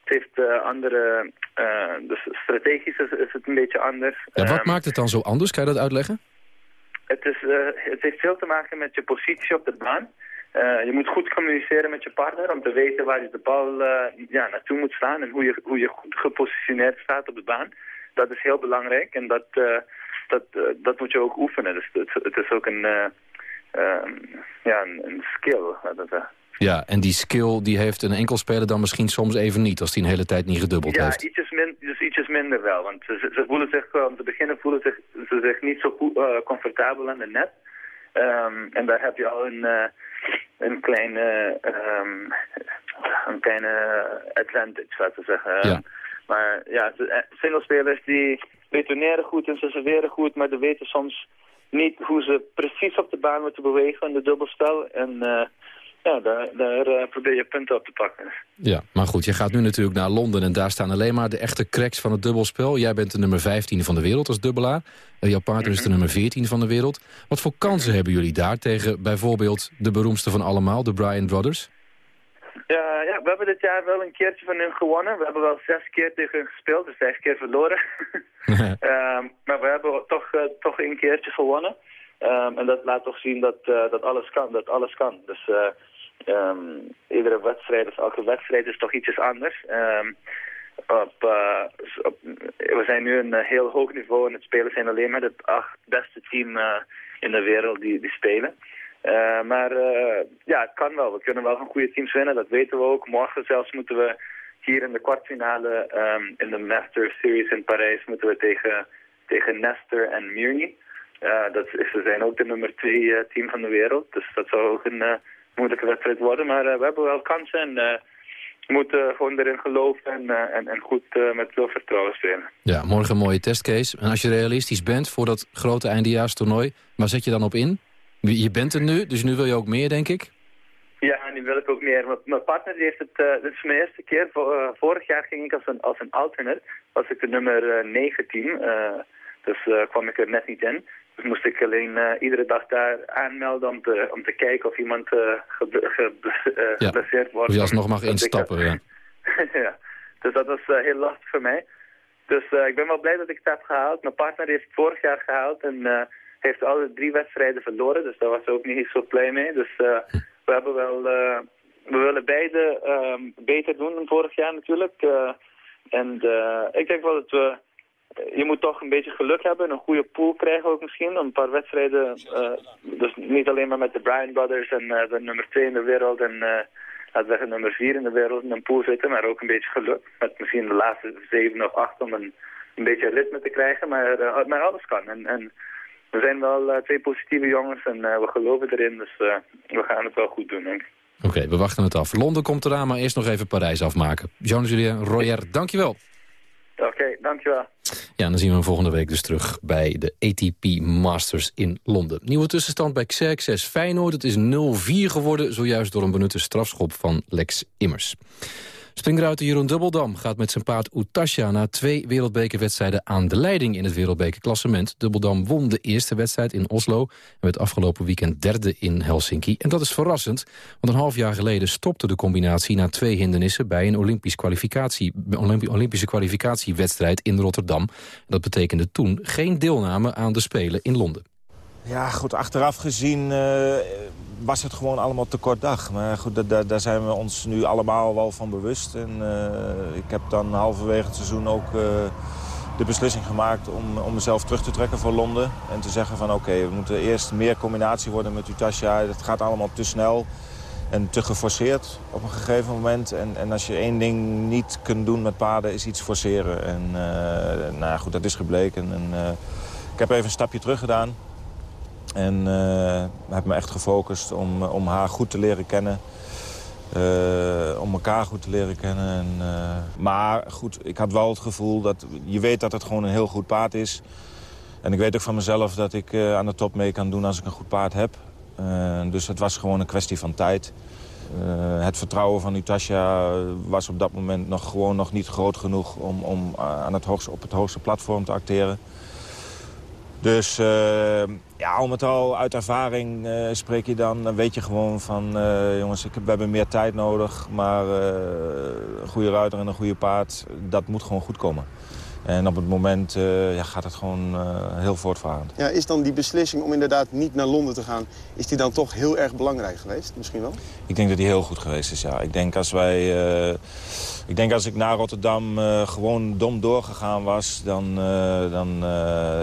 heeft uh, andere, uh, dus strategisch is, is, het een beetje anders. Ja, wat ehm, maakt het dan zo anders? Kan je dat uitleggen? Het, is, uh, het heeft veel te maken met je positie op de baan. je moet goed communiceren met je partner om te weten waar je de bal ja, naartoe moet staan en hoe je, hoe je goed gepositioneerd staat op de baan. Dat is heel belangrijk en dat, dat, dat moet je ook oefenen. Dus het, het is ook een, ehm, ja, een, een skill, laten we zeggen. Ja, en die skill die heeft een enkel speler dan misschien soms even niet... als hij een hele tijd niet gedubbeld ja, heeft. Ja, ietsjes, min, dus ietsjes minder wel. Want ze, ze voelen zich, om te beginnen voelen zich, ze zich niet zo goed, uh, comfortabel aan de net. Um, en daar heb je al een, uh, een kleine, um, een kleine advantage, laten we zeggen. Ja. Maar ja, eh, singlespelers die retoneren goed en ze serveren goed... maar die weten soms niet hoe ze precies op de baan moeten bewegen in de dubbelspel. En... Uh, ja, daar, daar uh, probeer je punten op te pakken. Ja, maar goed, je gaat nu natuurlijk naar Londen... en daar staan alleen maar de echte cracks van het dubbelspel. Jij bent de nummer 15 van de wereld als dubbelaar. Uh, jouw partner is de mhm. nummer 14 van de wereld. Wat voor kansen hebben jullie daar tegen bijvoorbeeld de beroemdste van allemaal... de Bryan Brothers? Ja, ja, we hebben dit jaar wel een keertje van hun gewonnen. We hebben wel zes keer tegen hun gespeeld, dus vijf keer verloren. uh, <laughs> maar we hebben toch, uh, toch een keertje gewonnen. Um, en dat laat toch zien dat, uh, dat alles kan. Dat alles kan. Dus uh, Um, iedere wedstrijd, of elke wedstrijd is toch ietsjes anders. Op, uh, op, we zijn nu een heel hoog niveau en het spelen zijn alleen maar het acht beste team in de wereld die, die spelen. Maar ja, het kan wel. We kunnen wel van goede teams winnen, dat weten we ook. Morgen zelfs moeten we hier in de kwartfinale in de Master Series in Parijs moeten we tegen, tegen Nestor en Mirny. Dat is, ze zijn ook de nummer twee team van de wereld, dus dat zou ook een moeilijke wedstrijd worden. Maar eh, we hebben wel kansen en eh, we moeten gewoon erin geloven en, eh, en, en goed met veel vertrouwen spelen. Ja, morgen een mooie testcase. En als je realistisch bent voor dat grote eindejaarstoernooi, waar zet je dan op in? Je bent er nu, dus nu wil je ook meer, denk ik? Ja, nu wil ik ook meer. Mijn partner die heeft het, dit is mijn eerste keer. Vorig jaar ging ik als een, als een alternate, was ik de nummer 19. dus kwam ik er net niet in. Dus moest ik alleen uh, iedere dag daar aanmelden om te, om te kijken of iemand uh, ge, ge, uh, ja. geblesseerd wordt. Of je alsnog mag instappen, ja. <laughs> ja. Dus dat was heel lastig voor mij. Dus ik ben wel blij dat ik het heb gehaald. Mijn partner heeft het vorig jaar gehaald en heeft alle drie wedstrijden verloren. Dus daar was ze ook niet zo blij mee. Dus we hebben wel... we willen beide ehm, beter doen dan vorig jaar natuurlijk. en ik denk wel dat we je moet toch een beetje geluk hebben. Een goede pool krijgen ook misschien. Een paar wedstrijden. Uh, dus niet alleen maar met de Bryan Brothers en uh, de nummer 2 in de wereld. En uh, laten we zeggen nummer 4 in de wereld in een pool zitten. Maar ook een beetje geluk. Met misschien de laatste 7 of 8 om een, een beetje ritme te krijgen. Maar, maar alles kan. En, en we zijn wel twee positieve jongens en we geloven erin. Dus we gaan het wel goed doen denk ik. Oké, we wachten het af. Londen komt eraan, maar eerst nog even Parijs afmaken. Jean-Julien Royer, dankjewel. Oké, dankjewel. Ja, dan zien we hem volgende week dus terug bij de ATP Masters in Londen. Nieuwe tussenstand bij Xerxes Feyenoord. Het is 0-4 geworden, zojuist door een benutte strafschop van Lex Immers. Springruiter Jeroen Dubbeldam gaat met zijn paard Utasha... na twee wereldbekerwedstrijden aan de leiding in het wereldbekerklassement. Dubbeldam won de eerste wedstrijd in Oslo... en werd afgelopen weekend derde in Helsinki. En dat is verrassend, want een half jaar geleden stopte de combinatie... na twee hindernissen bij een Olympisch kwalificatie, Olympische kwalificatiewedstrijd in Rotterdam. Dat betekende toen geen deelname aan de Spelen in Londen. Ja, goed, achteraf gezien uh, was het gewoon allemaal te kort dag. Maar goed, daar, daar zijn we ons nu allemaal wel van bewust. En uh, ik heb dan halverwege het seizoen ook uh, de beslissing gemaakt om, om mezelf terug te trekken voor Londen. En te zeggen van oké, we moeten eerst meer combinatie worden met Utasha. Dat gaat allemaal te snel en te geforceerd op een gegeven moment. En, en als je één ding niet kunt doen met paarden, is iets forceren. En nou goed, dat is gebleken. En, ik heb even een stapje terug gedaan. En uh, heb me echt gefocust om, om haar goed te leren kennen. Uh, om elkaar goed te leren kennen. En, maar goed, ik had wel het gevoel dat... Je weet dat het gewoon een heel goed paard is. En ik weet ook van mezelf dat ik aan de top mee kan doen als ik een goed paard heb. dus het was gewoon een kwestie van tijd. het vertrouwen van Utasha was op dat moment nog, gewoon nog niet groot genoeg... om, om aan het hoogste, op het hoogste platform te acteren. Dus uh, ja, al met al uit ervaring uh, spreek je dan, dan weet je gewoon van... Uh, jongens, ik, we hebben meer tijd nodig, maar een goede ruiter en een goede paard... dat moet gewoon goed komen. En op het moment uh, ja, gaat het gewoon uh, heel voortvarend. Ja, is dan die beslissing om inderdaad niet naar Londen te gaan... is die dan toch heel erg belangrijk geweest, misschien wel? Ik denk dat die heel goed geweest is, ja. Ik denk als wij... Uh, ik denk als ik naar Rotterdam gewoon dom doorgegaan was... dan, dan,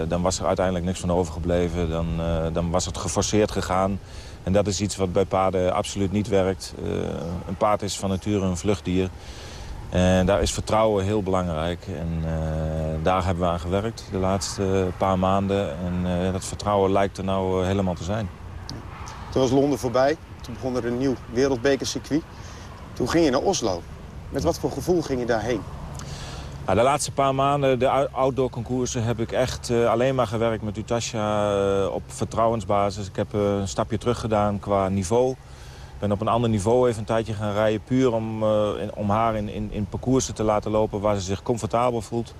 dan was er uiteindelijk niks van overgebleven. Dan, dan was het geforceerd gegaan. En dat is iets wat bij paarden absoluut niet werkt. een paard is van nature een vluchtdier... En daar is vertrouwen heel belangrijk. En uh, daar hebben we aan gewerkt de laatste paar maanden. En uh, dat vertrouwen lijkt er nou uh, helemaal te zijn. Toen was Londen voorbij. Toen begon er een nieuw wereldbekercircuit. Toen ging je naar Oslo. Met wat voor gevoel ging je daarheen? Nou, de laatste paar maanden, de outdoor concoursen, heb ik echt alleen maar gewerkt met Utasha op vertrouwensbasis. Ik heb een stapje terug gedaan qua niveau ben op een ander niveau even een tijdje gaan rijden. Puur om, uh, om haar in, in, in parcoursen te laten lopen waar ze zich comfortabel voelt.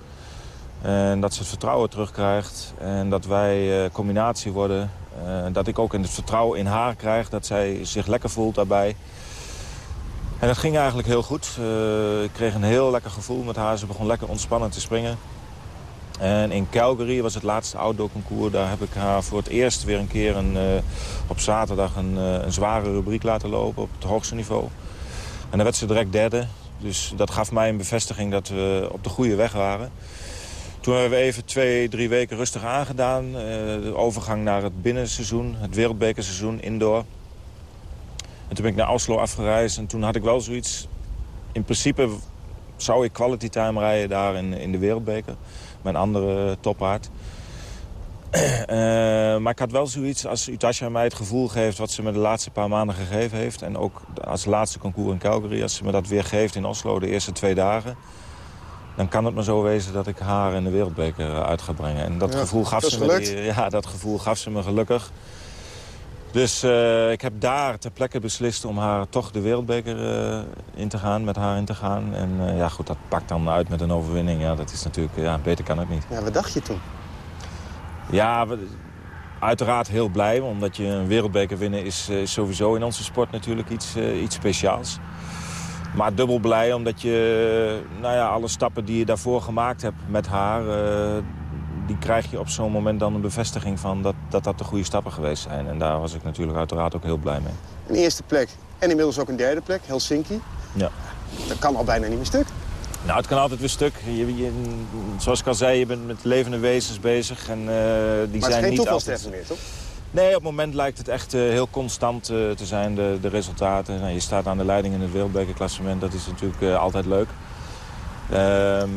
En dat ze het vertrouwen terugkrijgt. En dat wij uh, combinatie worden. Uh, dat ik ook het vertrouwen in haar krijg. Dat zij zich lekker voelt daarbij. En dat ging eigenlijk heel goed. ik kreeg een heel lekker gevoel met haar. Ze begon lekker ontspannen te springen. En in Calgary was het laatste outdoor concours. Daar heb ik haar voor het eerst weer een keer een, uh, op zaterdag een, uh, een, zware rubriek laten lopen op het hoogste niveau. En dan werd ze direct derde. Dus dat gaf mij een bevestiging dat we op de goede weg waren. Toen hebben we even twee, drie weken rustig aangedaan. Uh, de overgang naar het binnenseizoen, het wereldbekerseizoen, indoor. En toen ben ik naar Oslo afgereisd en toen had ik wel zoiets... In principe zou ik quality time rijden daar in, in de wereldbeker mijn andere toppaard. Uh, <clears throat> maar ik had wel zoiets als Utasha mij het gevoel geeft... wat ze me de laatste paar maanden gegeven heeft. En ook als laatste concours in Calgary. Als ze me dat weer geeft in Oslo de eerste twee dagen... dan kan het me zo wezen dat ik haar in de wereldbeker uit ga brengen. En dat, gevoel, gaf ze me, ja, dat gevoel gaf ze me gelukkig. Dus uh, ik heb daar ter plekke beslist om haar toch de wereldbeker uh, in te gaan, met haar in te gaan. En uh, ja, goed, dat pakt dan uit met een overwinning. Ja, dat is natuurlijk, ja, beter kan het niet. Ja, wat dacht je toen? Ja, we, uiteraard heel blij, omdat je een wereldbeker winnen is, is, sowieso in onze sport natuurlijk iets, iets speciaals. Maar dubbel blij omdat je nou ja, alle stappen die je daarvoor gemaakt hebt met haar... Die krijg je op zo'n moment dan een bevestiging van dat, dat dat de goede stappen geweest zijn. En daar was ik natuurlijk uiteraard ook heel blij mee. Een eerste plek en inmiddels ook een derde plek, Helsinki. Ja. Dat kan al bijna niet meer stuk. Nou, het kan altijd weer stuk. Je, je, zoals ik al zei, je bent met levende wezens bezig. En, uh, die maar het zijn geen toevalstreffer meer, toch? Nee, op het moment lijkt het echt uh, heel constant uh, te zijn, de, de resultaten. Nou, je staat aan de leiding in het wereldbekerklassement, dat is natuurlijk altijd leuk. Ehm,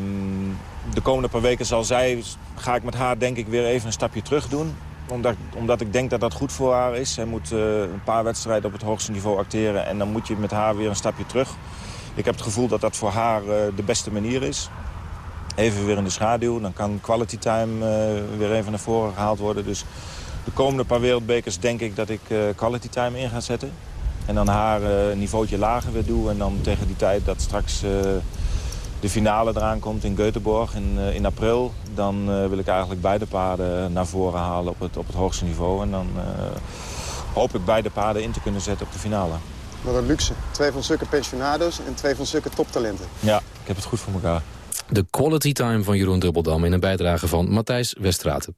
de komende paar weken zal zij, ga ik met haar denk ik weer even een stapje terug doen. Omdat, omdat ik denk dat dat goed voor haar is. Zij moet een paar wedstrijden op het hoogste niveau acteren en dan moet je met haar weer een stapje terug. Ik heb het gevoel dat dat voor haar de beste manier is. Even weer in de schaduw, dan kan quality time weer even naar voren gehaald worden. Dus de komende paar wereldbekers denk ik dat ik quality time in ga zetten. En dan haar niveautje lager weer doe. En dan tegen die tijd dat straks de finale eraan komt in Göteborg in, in april... dan wil ik eigenlijk beide paarden naar voren halen op het, op het hoogste niveau. En dan hoop ik beide paarden in te kunnen zetten op de finale. Wat een luxe. Twee van zulke pensionados en twee van zulke toptalenten. Ja, ik heb het goed voor elkaar. De quality time van Jeroen Dubbeldam in een bijdrage van Matthijs Westraten.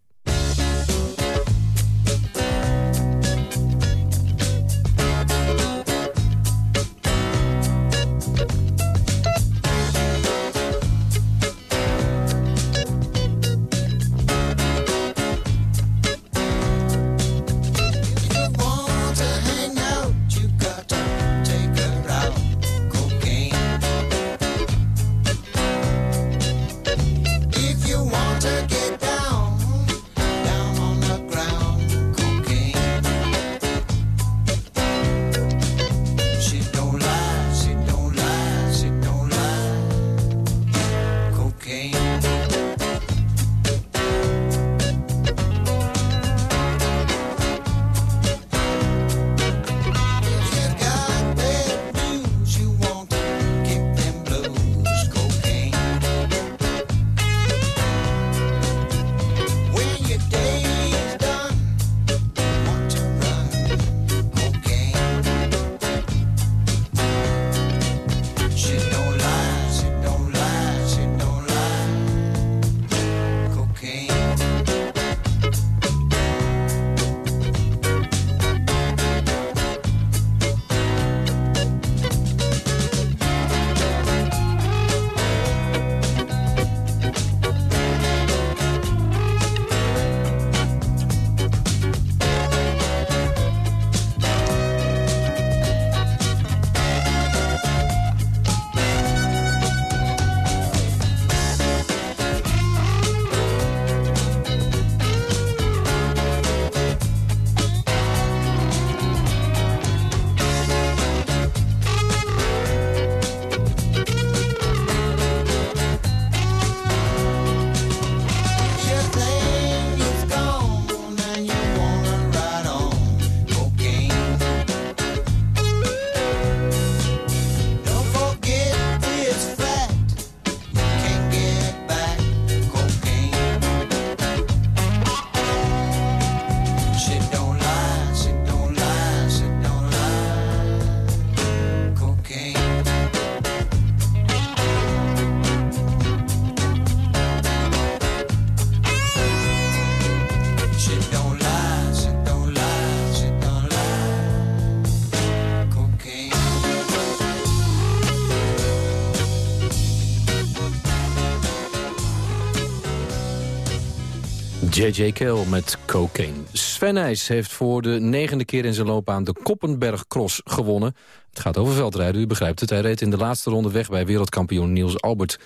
J.J. Kell met cocaine. Sven Nijs heeft voor de negende keer in zijn loopbaan de Koppenberg Cross gewonnen. Het gaat over veldrijden, u begrijpt het. Hij reed in de laatste ronde weg bij wereldkampioen Niels Albert.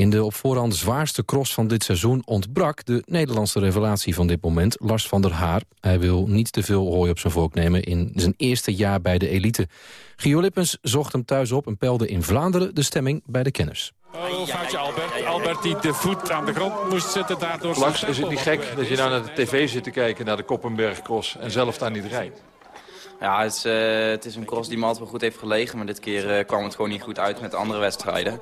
In de op voorhand zwaarste cross van dit seizoen ontbrak de Nederlandse revelatie van dit moment, Lars van der Haar. Hij wil niet te veel hooi op zijn vork nemen in zijn eerste jaar bij de elite. Gio Lippens zocht hem thuis op en pelde in Vlaanderen de stemming bij de kenners. Oh, foutje Albert. Albert die de voet aan de grond moest zetten. Daardoor Lars, is het niet gek dat je nou naar de tv zit te kijken... naar de Koppenberg Cross en zelf daar niet rijdt? Ja, het is, uh, het is een cross die me altijd wel goed heeft gelegen. Maar dit keer uh, kwam het gewoon niet goed uit met andere wedstrijden.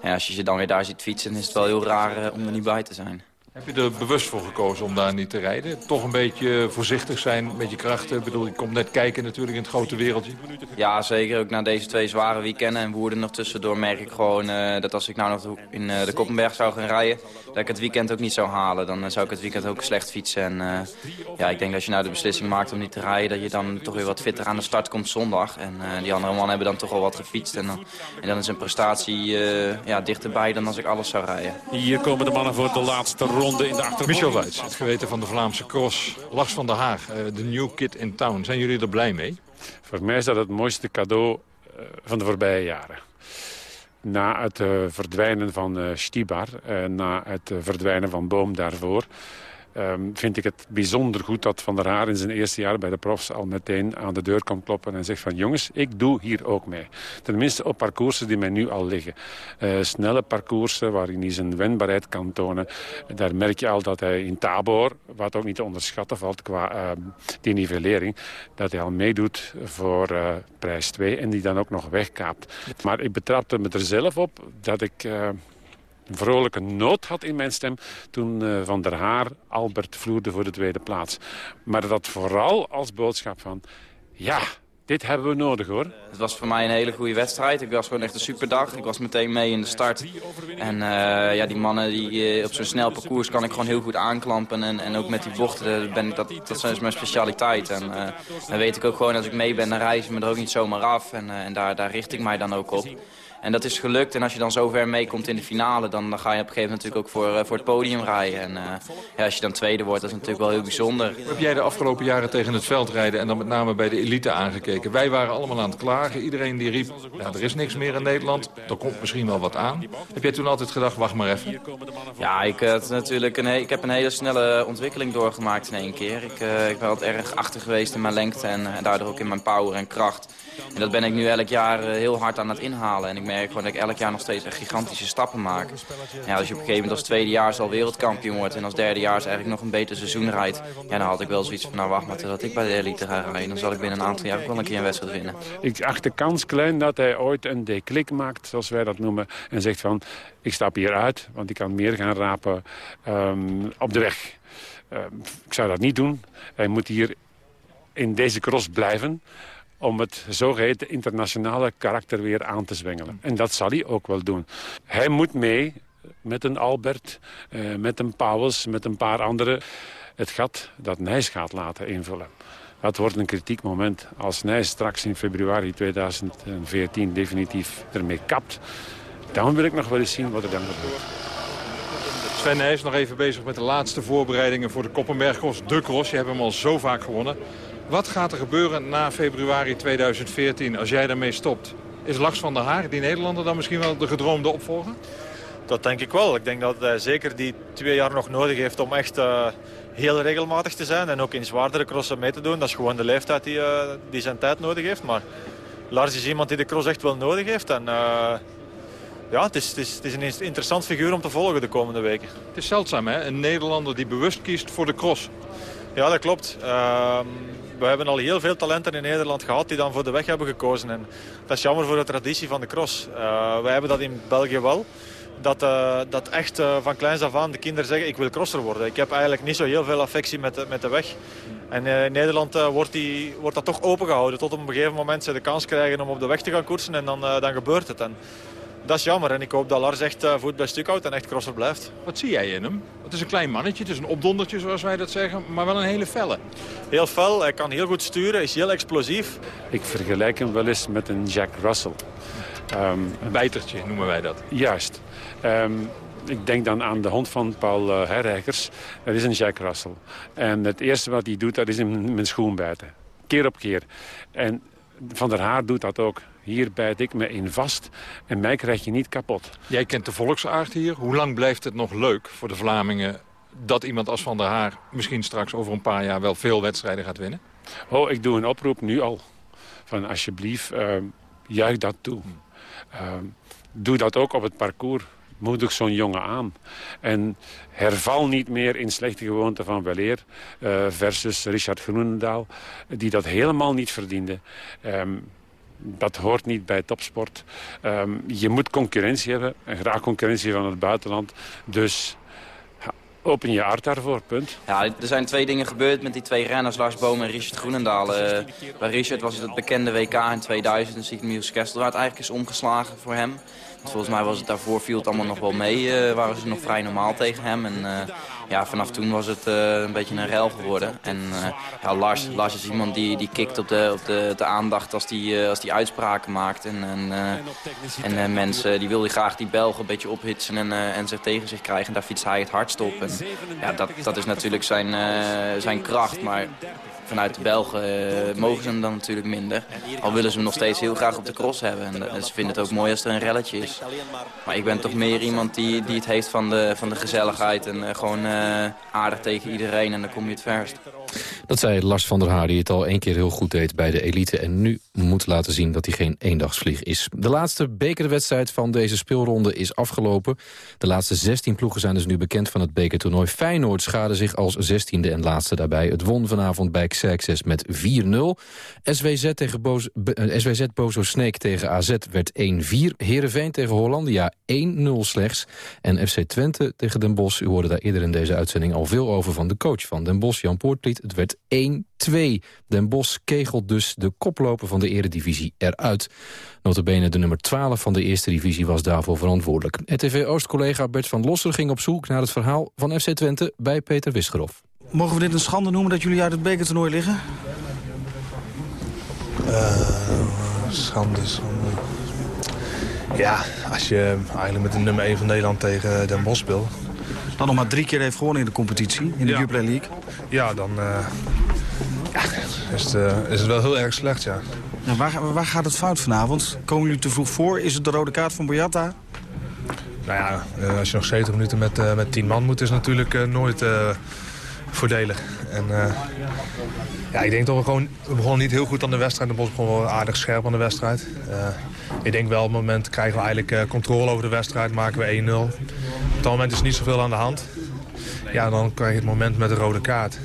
En als je je dan weer daar ziet fietsen, is het wel heel raar uh, om er niet bij te zijn. Heb je er bewust voor gekozen om daar niet te rijden? Toch een beetje voorzichtig zijn, een beetje krachten. Ik bedoel, je komt net kijken natuurlijk in het grote wereldje. Ja, zeker. Ook na deze twee zware weekenden en Woerden nog tussendoor merk ik gewoon uh, dat als ik nou nog in uh, de Koppenberg zou gaan rijden, dat ik het weekend ook niet zou halen. Dan uh, zou ik het weekend ook slecht fietsen. En ja, ik denk dat als je nou de beslissing maakt om niet te rijden, dat je dan toch weer wat fitter aan de start komt zondag. En die andere mannen hebben dan toch al wat gefietst. En dan, en dan is een prestatie ja, dichterbij dan als ik alles zou rijden. Hier komen de mannen voor de laatste ronde in de achtergrond. Michel Wuits, het geweten van de Vlaamse cross. Lars van der Haag, de new kid in town. Zijn jullie er blij mee? Voor mij is dat het mooiste cadeau van de voorbije jaren. Na het uh, verdwijnen van uh, Stibar, uh, na het verdwijnen van Boom daarvoor... Um, vind ik het bijzonder goed dat Van der Haar in zijn eerste jaar bij de profs al meteen aan de deur komt kloppen en zegt van jongens, ik doe hier ook mee. Tenminste op parcoursen die mij nu al liggen. Uh, snelle parcoursen waarin hij zijn wendbaarheid kan tonen. Daar merk je al dat hij in Tabor, wat ook niet te onderschatten valt qua uh, die nivellering, dat hij al meedoet voor uh, prijs 2 en die dan ook nog wegkaapt. Maar ik betrapte me er zelf op dat ik een vrolijke noot had in mijn stem... toen uh, Van der Haar Albert vloerde voor de tweede plaats. Maar dat vooral als boodschap van... ja, dit hebben we nodig hoor. Het was voor mij een hele goede wedstrijd. Ik was gewoon echt een superdag. Ik was meteen mee in de start. En uh, ja, die mannen die, uh, op zo'n snel parcours kan ik gewoon heel goed aanklampen. En, en ook met die bochten, ben ik, dat, dat is mijn specialiteit. En dan weet ik ook gewoon als ik mee ben, dan reizen me er ook niet zomaar af. En, en daar, daar richt ik mij dan ook op. En dat is gelukt. En als je dan zo ver meekomt in de finale... Dan, dan ga je op een gegeven moment natuurlijk ook voor, uh, voor het podium rijden. En uh, ja, als je dan tweede wordt, dat is natuurlijk wel heel bijzonder. Heb jij de afgelopen jaren tegen het veld rijden... en dan met name bij de elite aangekeken? Wij waren allemaal aan het klagen. Iedereen die riep, ja, er is niks meer in Nederland. Er komt misschien wel wat aan. Heb jij toen altijd gedacht, wacht maar even? Ja, ik, had natuurlijk een, ik heb een hele snelle ontwikkeling doorgemaakt in één keer. Ik, uh, ik ben altijd erg achter geweest in mijn lengte... en, en daardoor ook in mijn power en kracht. En dat ben ik nu elk jaar heel hard aan het inhalen. En ik merk gewoon dat ik elk jaar nog steeds gigantische stappen maak. Ja, als je op een gegeven moment als tweede jaar al wereldkampioen wordt... en als derde jaar eigenlijk nog een beter seizoen rijdt... ja, dan had ik wel zoiets van, nou wacht maar totdat ik bij de elite ga rijden. Dan zal ik binnen een aantal jaar ook wel een keer een wedstrijd winnen. Ik acht de kans klein dat hij ooit een deklik maakt, zoals wij dat noemen... en zegt van, ik stap hier uit, want ik kan meer gaan rapen um, op de weg. Um, ik zou dat niet doen. Hij moet hier in deze cross blijven om het zogeheten internationale karakter weer aan te zwengelen. En dat zal hij ook wel doen. Hij moet mee met een Albert, uh, met een Pauwels, met een paar anderen... het gat dat Nijs gaat laten invullen. Dat wordt een kritiek moment. Als Nijs straks in februari 2014 definitief ermee kapt... dan wil ik nog wel eens zien wat er dan gebeurt. Sven Nijs nog even bezig met de laatste voorbereidingen voor de Koppenbergcross. De cross, je hebt hem al zo vaak gewonnen. Wat gaat er gebeuren na februari 2014 als jij daarmee stopt? Is Lars van der Haar, die Nederlander, dan misschien wel de gedroomde opvolger? Dat denk ik wel. Ik denk dat hij zeker die twee jaar nog nodig heeft om echt uh, heel regelmatig te zijn. En ook in zwaardere crossen mee te doen. Dat is gewoon de leeftijd die, uh, die zijn tijd nodig heeft. Maar Lars is iemand die de cross echt wel nodig heeft. En uh, ja, het is, het, is, het is een interessant figuur om te volgen de komende weken. Het is zeldzaam hè, een Nederlander die bewust kiest voor de cross. Ja, dat klopt. We hebben al heel veel talenten in Nederland gehad die dan voor de weg hebben gekozen. En dat is jammer voor de traditie van de cross. Uh, wij hebben dat in België wel. Dat, uh, dat echt uh, van kleins af aan de kinderen zeggen ik wil crosser worden. Ik heb eigenlijk niet zo heel veel affectie met de, met de weg. En in Nederland wordt, die, wordt dat toch opengehouden. Tot op een gegeven moment ze de kans krijgen om op de weg te gaan koersen en dan, dan gebeurt het. En, dat is jammer en ik hoop dat Lars echt voet bij stuk houdt en echt crosser blijft. Wat zie jij in hem? Het is een klein mannetje, het is een opdondertje zoals wij dat zeggen, maar wel een hele felle. Heel fel, hij kan heel goed sturen, is heel explosief. Ik vergelijk hem wel eens met een Jack Russell. Um, een bijtertje noemen wij dat. Juist. Um, ik denk dan aan de hond van Paul uh, Herrijkers. Dat is een Jack Russell. En het eerste wat hij doet, dat is in mijn schoen bijten. Keer op keer. En Van der Haar doet dat ook. Hier bijt ik me in vast en mij krijg je niet kapot. Jij kent de volksaard hier. Hoe lang blijft het nog leuk voor de Vlamingen... dat iemand als Van der Haar misschien straks over een paar jaar... wel veel wedstrijden gaat winnen? Oh, ik doe een oproep nu al. Van alsjeblieft, uh, juich dat toe. Uh, doe dat ook op het parcours. Moedig zo'n jongen aan. En herval niet meer in slechte gewoonten van Weleer... Uh, versus Richard Groenendaal, die dat helemaal niet verdiende. Um, dat hoort niet bij topsport. Um, je moet concurrentie hebben, en graag concurrentie van het buitenland. Dus open je hart daarvoor, punt. Ja, er zijn twee dingen gebeurd met die twee renners, Lars Boom en Richard Groenendaal. Uh, bij Richard was het het bekende WK in 2000 en Sigmius Kestelwaard eigenlijk is omgeslagen voor hem. Volgens mij was het daarvoor, viel het allemaal nog wel mee, uh, waren ze nog vrij normaal tegen hem. En uh, ja, vanaf toen was het een beetje een rel geworden. En ja, Lars, Lars is iemand die, die kikt op de, op de, de aandacht als die, als die uitspraken maakt. En, en, en mensen, die wil hij graag die Belgen een beetje ophitsen en, en zich tegen zich krijgen. En daar fietst hij het hardst op. En, ja, dat, dat is natuurlijk zijn, zijn kracht. Maar vanuit de Belgen uh, mogen ze hem dan natuurlijk minder. Al willen ze hem nog steeds heel graag op de cross hebben. En uh, ze vinden het ook mooi als er een relletje is. Maar ik ben toch meer iemand die, die het heeft van de, van de gezelligheid. En uh, gewoon aardig tegen iedereen en dan kom je het verst. Dat zei Lars van der Haar, die het al één keer heel goed deed bij de elite... en nu moet laten zien dat hij geen eendagsvlieg is. De laatste bekerwedstrijd van deze speelronde is afgelopen. De laatste 16 ploegen zijn dus nu bekend van het bekertoernooi. Feyenoord schade zich als 16e en laatste daarbij. Het won vanavond bij Xerxes met 4-0. SWZ, tegen SWZ Bozo Sneek tegen AZ werd 1-4. Heerenveen tegen Hollandia 1-0 slechts. En FC Twente tegen Den Bosch. U hoorde daar eerder in deze uitzending al veel over van de coach van Den Bosch, Jan Poortliet. Het werd 1-2. Den Bosch kegelt dus de koploper van de eredivisie eruit. Notabene de nummer 12 van de eerste divisie was daarvoor verantwoordelijk. RTV Oost-collega Bert van Losser ging op zoek naar het verhaal van FC Twente bij Peter Wisgerhoff. Mogen we dit een schande noemen dat jullie uit het bekertoernooi liggen? Uh, schande, schande. Ja, als je eigenlijk met de nummer 1 van Nederland tegen Den Bosch speelt... Dan nog maar drie keer heeft gewonnen in de competitie, in de ja. League. Ja, dan uh, ja, is, het, uh, is het wel heel erg slecht, ja. Nou, waar, waar gaat het fout vanavond? Komen jullie te vroeg voor? Is het de rode kaart van Boyata? Nou ja, uh, als je nog 70 minuten met, met 10 man moet, is natuurlijk nooit voordelig. En ja, ik denk dat we gewoon... We begonnen niet heel goed aan de wedstrijd. De Bos begon wel aardig scherp aan de wedstrijd. Uh, ik denk wel op het moment krijgen we eigenlijk uh, controle over de wedstrijd. Maken we 1-0. Op dat moment is er niet zoveel aan de hand. Ja, dan krijg je het moment met de rode kaart.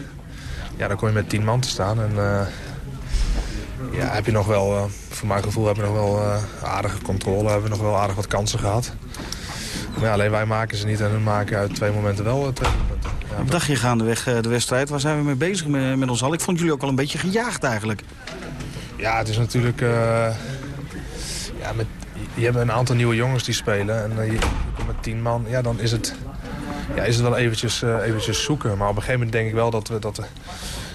Ja, dan kom je met 10 man te staan. En uh, ja, heb je nog wel... voor mijn gevoel hebben we nog wel aardige controle. Hebben we nog wel aardig wat kansen gehad. Maar ja, alleen wij maken ze niet en hun maken uit twee momenten wel twee momenten. Ja, Wat dacht je gaandeweg de wedstrijd? Waar zijn we mee bezig met, met ons al? Ik vond jullie ook al een beetje gejaagd eigenlijk. Ja, het is natuurlijk... Uh, met, je hebt een aantal nieuwe jongens die spelen. En komt met tien man. Ja, dan is het, ja, is het wel eventjes, uh, eventjes zoeken. Maar op een gegeven moment denk ik wel dat we, dat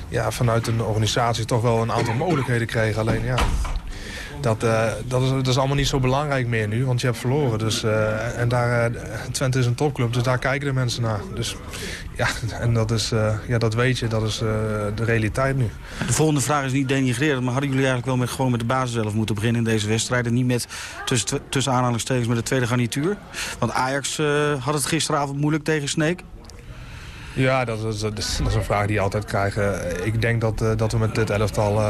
ja, vanuit een organisatie toch wel een aantal mogelijkheden kregen. Alleen ja, dat, uh, dat, is, dat is allemaal niet zo belangrijk meer nu, want je hebt verloren. Dus, uh, en daar, uh, Twente is een topclub, dus daar kijken de mensen naar. Dus ja, <laughs> en dat, is, ja, dat weet je, dat is de realiteit nu. De volgende vraag is niet denigrerend, maar hadden jullie eigenlijk wel met, gewoon met de basis zelf moeten beginnen in deze wedstrijd? En niet met, tussen, tussen aanhalingstekens, met de tweede garnituur? Want Ajax had het gisteravond moeilijk tegen Sneek. Ja, dat is, dat, is, dat is een vraag die je altijd krijgt. Ik denk dat, dat we met dit elftal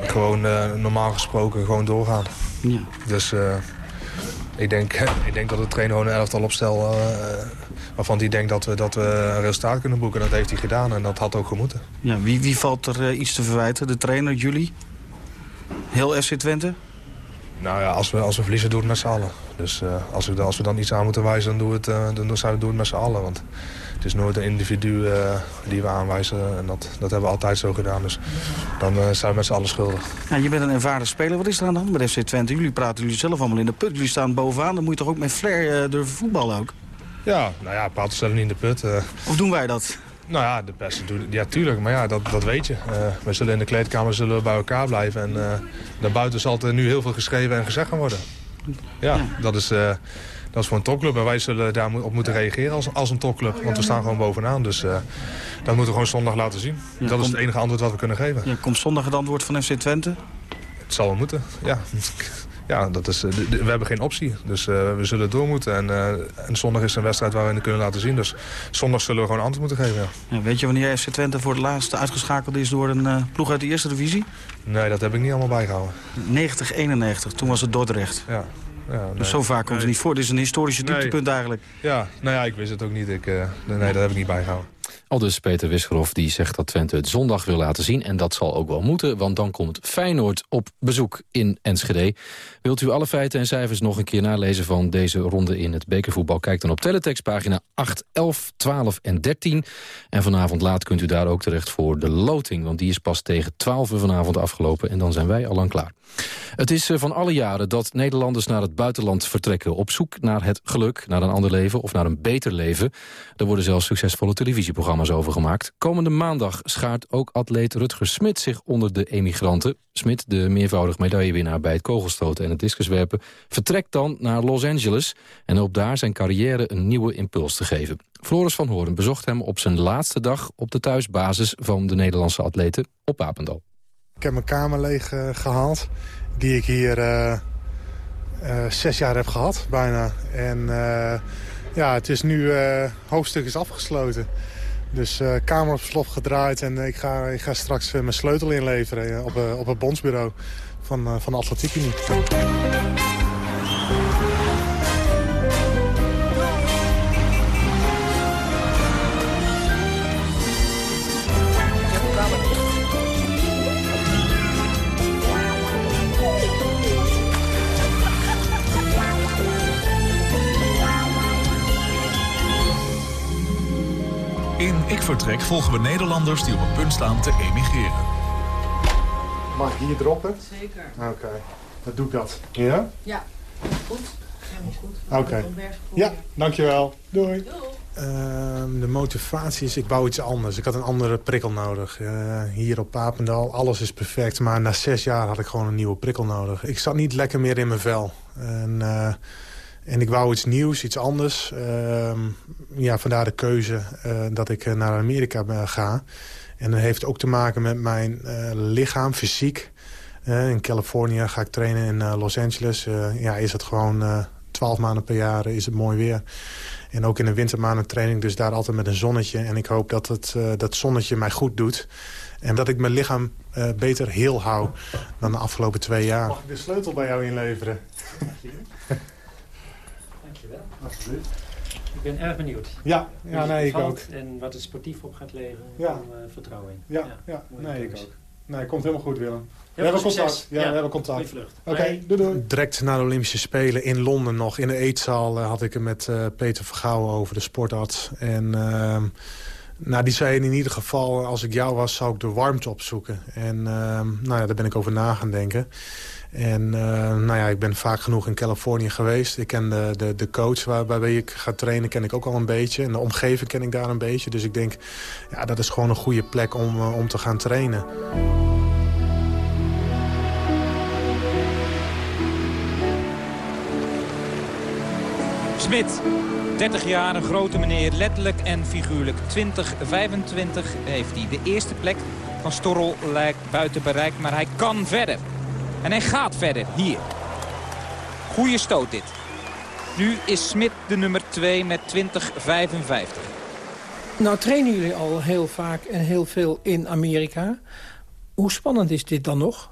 gewoon uh, normaal gesproken gewoon doorgaan. Ja. Dus uh, ik, denk, <laughs> ik denk dat de trainer gewoon een elftal opstel... Uh, waarvan hij denkt dat we, dat we een resultaat kunnen boeken. Dat heeft hij gedaan en dat had ook gemoeten. Ja, wie, wie valt er iets te verwijten? De trainer, jullie? Heel FC Twente? Nou ja, als we, als we verliezen, doen we het met z'n allen. Dus als, we, als we dan iets aan moeten wijzen, dan doen we het, dan doen we het met z'n allen. Want het is nooit een individu uh, die we aanwijzen. En dat, dat hebben we altijd zo gedaan. Dus dan uh, zijn we met z'n allen schuldig. Ja, je bent een ervaren speler. Wat is er aan de hand met FC Twente? Jullie praten jullie zelf allemaal in de put. Jullie staan bovenaan. Dan moet je toch ook met flair uh, durven voetballen ook? Ja, nou ja, praten zelf niet in de put. Of doen wij dat? Nou ja, de beste doen Ja, tuurlijk. Maar ja, dat, dat weet je. Uh, we zullen in de kleedkamer zullen we bij elkaar blijven. En uh, daarbuiten zal er nu heel veel geschreven en gezegd gaan worden. Ja, ja. dat is... Uh, dat is voor een topclub. En wij zullen daar op moeten reageren als, als een topclub. Want we staan gewoon bovenaan. Dus uh, dat moeten we gewoon zondag laten zien. Ja, dat is het enige antwoord wat we kunnen geven. Ja, komt zondag het antwoord van FC Twente? Het zal wel moeten, ja. <laughs> Ja, dat is, we hebben geen optie. Dus uh, we zullen door moeten. En, uh, en zondag is een wedstrijd waar we het kunnen laten zien. Dus zondag zullen we gewoon antwoord moeten geven, ja. ja weet je wanneer FC Twente voor het laatste uitgeschakeld is door een uh, ploeg uit de eerste divisie? Nee, dat heb ik niet allemaal bijgehouden. 90-91, toen was het Dordrecht. Ja. Ja, nee. Dus zo vaak komt het niet voor. Dit is een historische dieptepunt nee. eigenlijk. Ja, nou ja, ik wist het ook niet. Ik, uh, nee, dat heb ik niet bijgehouden. Al dus Peter Wisgerhoff die zegt dat Twente het zondag wil laten zien. En dat zal ook wel moeten, want dan komt Feyenoord op bezoek in Enschede. Wilt u alle feiten en cijfers nog een keer nalezen van deze ronde in het bekervoetbal? Kijk dan op teletext pagina 8, 11, 12 en 13. En vanavond laat kunt u daar ook terecht voor de loting. Want die is pas tegen 12 uur vanavond afgelopen en dan zijn wij al lang klaar. Het is eh, van alle jaren dat Nederlanders naar het buitenland vertrekken... op zoek naar het geluk, naar een ander leven of naar een beter leven. Er worden zelfs succesvolle televisieprogramma's over gemaakt. Komende maandag schaart ook atleet Rutger Smit zich onder de emigranten. Smit, de meervoudig medaillewinnaar bij het kogelstoten en het discuswerpen... vertrekt dan naar Los Angeles en hoopt daar zijn carrière een nieuwe impuls te geven. Floris van Hoorn bezocht hem op zijn laatste dag op de thuisbasis van de Nederlandse atleten op Apendal. Ik heb mijn kamer leeg uh, gehaald, die ik hier uh, uh, zes jaar heb gehad, bijna. En ja, het is nu, hoofdstuk is afgesloten. Dus kamer op slot gedraaid en ik ga, ik ga straks mijn sleutel inleveren op, op het bondsbureau van, van de Atletiek. Vertrek volgen we Nederlanders die op het punt staan te emigreren. Mag ik hier droppen? Zeker. Oké, okay. dan doe ik dat. Ja? Ja, goed. Helemaal goed. Oké. Okay. Ja, dankjewel. Doei. Doei. Uh, de motivatie is, ik wou iets anders. Ik had een andere prikkel nodig. Uh, hier op Papendal, alles is perfect. Maar na zes jaar had ik gewoon een nieuwe prikkel nodig. Ik zat niet lekker meer in mijn vel. En... Uh, en ik wou iets nieuws, iets anders. Uh, ja, vandaar de keuze uh, dat ik naar Amerika ga. En dat heeft ook te maken met mijn lichaam, fysiek. in Californië ga ik trainen in Los Angeles. ja, is het gewoon twaalf maanden per jaar is het mooi weer. En ook in de wintermaanden training, dus daar altijd met een zonnetje. En ik hoop dat het, dat zonnetje mij goed doet. En dat ik mijn lichaam beter heel hou dan de afgelopen twee jaar. Mag ik de sleutel bij jou inleveren? <laughs> Absoluut. Ik ben erg benieuwd. Ja, ja nee, ik ook. En wat het sportief op gaat leveren, ja. van uh, vertrouwen in. Ja, ja, ja. nee, ik ook. Nee, komt helemaal goed, Willem. we hebben contact. Ja, we hebben contact. Oké, okay, doei, doei. Direct na de Olympische Spelen in Londen nog. In de eetzaal uh, had ik het met uh, Peter Vergouwen over, de sportarts. En uh, nou, die zei in ieder geval, als ik jou was, zou ik de warmte opzoeken. En nou ja, daar ben ik over na gaan denken. En uh, nou ja, ik ben vaak genoeg in Californië geweest. Ik ken de, de, de coach waar, waarbij ik ga trainen ken ik ook al een beetje. En de omgeving ken ik daar een beetje. Dus ik denk, ja, dat is gewoon een goede plek om, uh, om te gaan trainen. Smit, 30 jaar, een grote meneer, letterlijk en figuurlijk. 2025 heeft hij de eerste plek van Storrel lijkt buiten bereik, maar hij kan verder. En hij gaat verder, hier. Goeie stoot dit. Nu is Smit de nummer 2 met 2055. Nou trainen jullie al heel vaak en heel veel in Amerika. Hoe spannend is dit dan nog?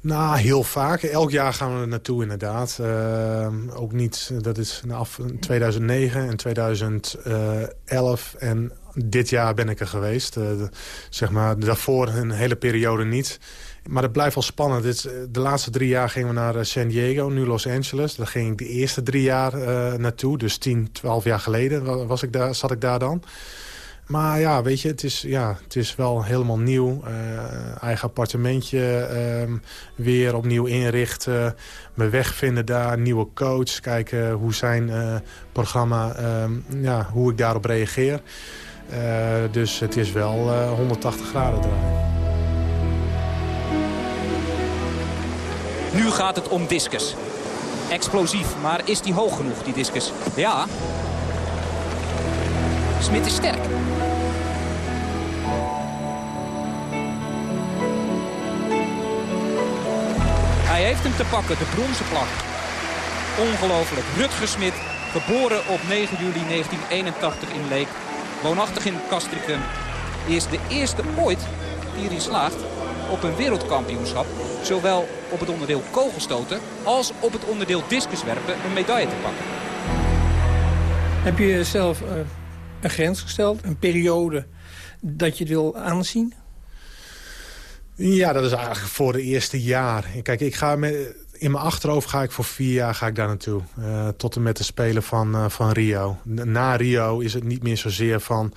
Nou, heel vaak. Elk jaar gaan we er naartoe inderdaad. Uh, ook niet, dat is af 2009 en 2011 en dit jaar ben ik er geweest. Uh, zeg maar, daarvoor een hele periode niet. Maar het blijft wel spannend. Dit, eh, de laatste drie jaar gingen we naar eh, San Diego, nu Los Angeles. Daar ging ik de eerste drie jaar naartoe. Dus 10, 12 jaar geleden was ik daar, zat ik daar dan. Maar ja, weet je, het is, ja, het is wel helemaal nieuw. Eigen appartementje uh, weer opnieuw inrichten. Mijn weg vinden daar, nieuwe coach. Kijken hoe zijn programma, ehm, ja, hoe ik daarop reageer. Dus het is wel 180 graden draaien. Nu gaat het om discus. Explosief, maar is die hoog genoeg, die discus? Ja. Smit is sterk. Hij heeft hem te pakken, de bronzen plak. Ongelooflijk. Rutger Smit, geboren op 9 juli 1981 in Leek. Woonachtig in Castricum. Is de eerste ooit die erin slaagt op een wereldkampioenschap... zowel op het onderdeel kogelstoten als op het onderdeel discuswerpen een medaille te pakken. Heb je zelf uh, een grens gesteld, een periode dat je het wil aanzien? Ja, dat is eigenlijk voor de eerste jaar. Kijk, ik ga met, in mijn achterhoofd ga ik voor vier jaar ga ik daar naartoe. Uh, tot en met de Spelen van, uh, van Rio. Na Rio is het niet meer zozeer van...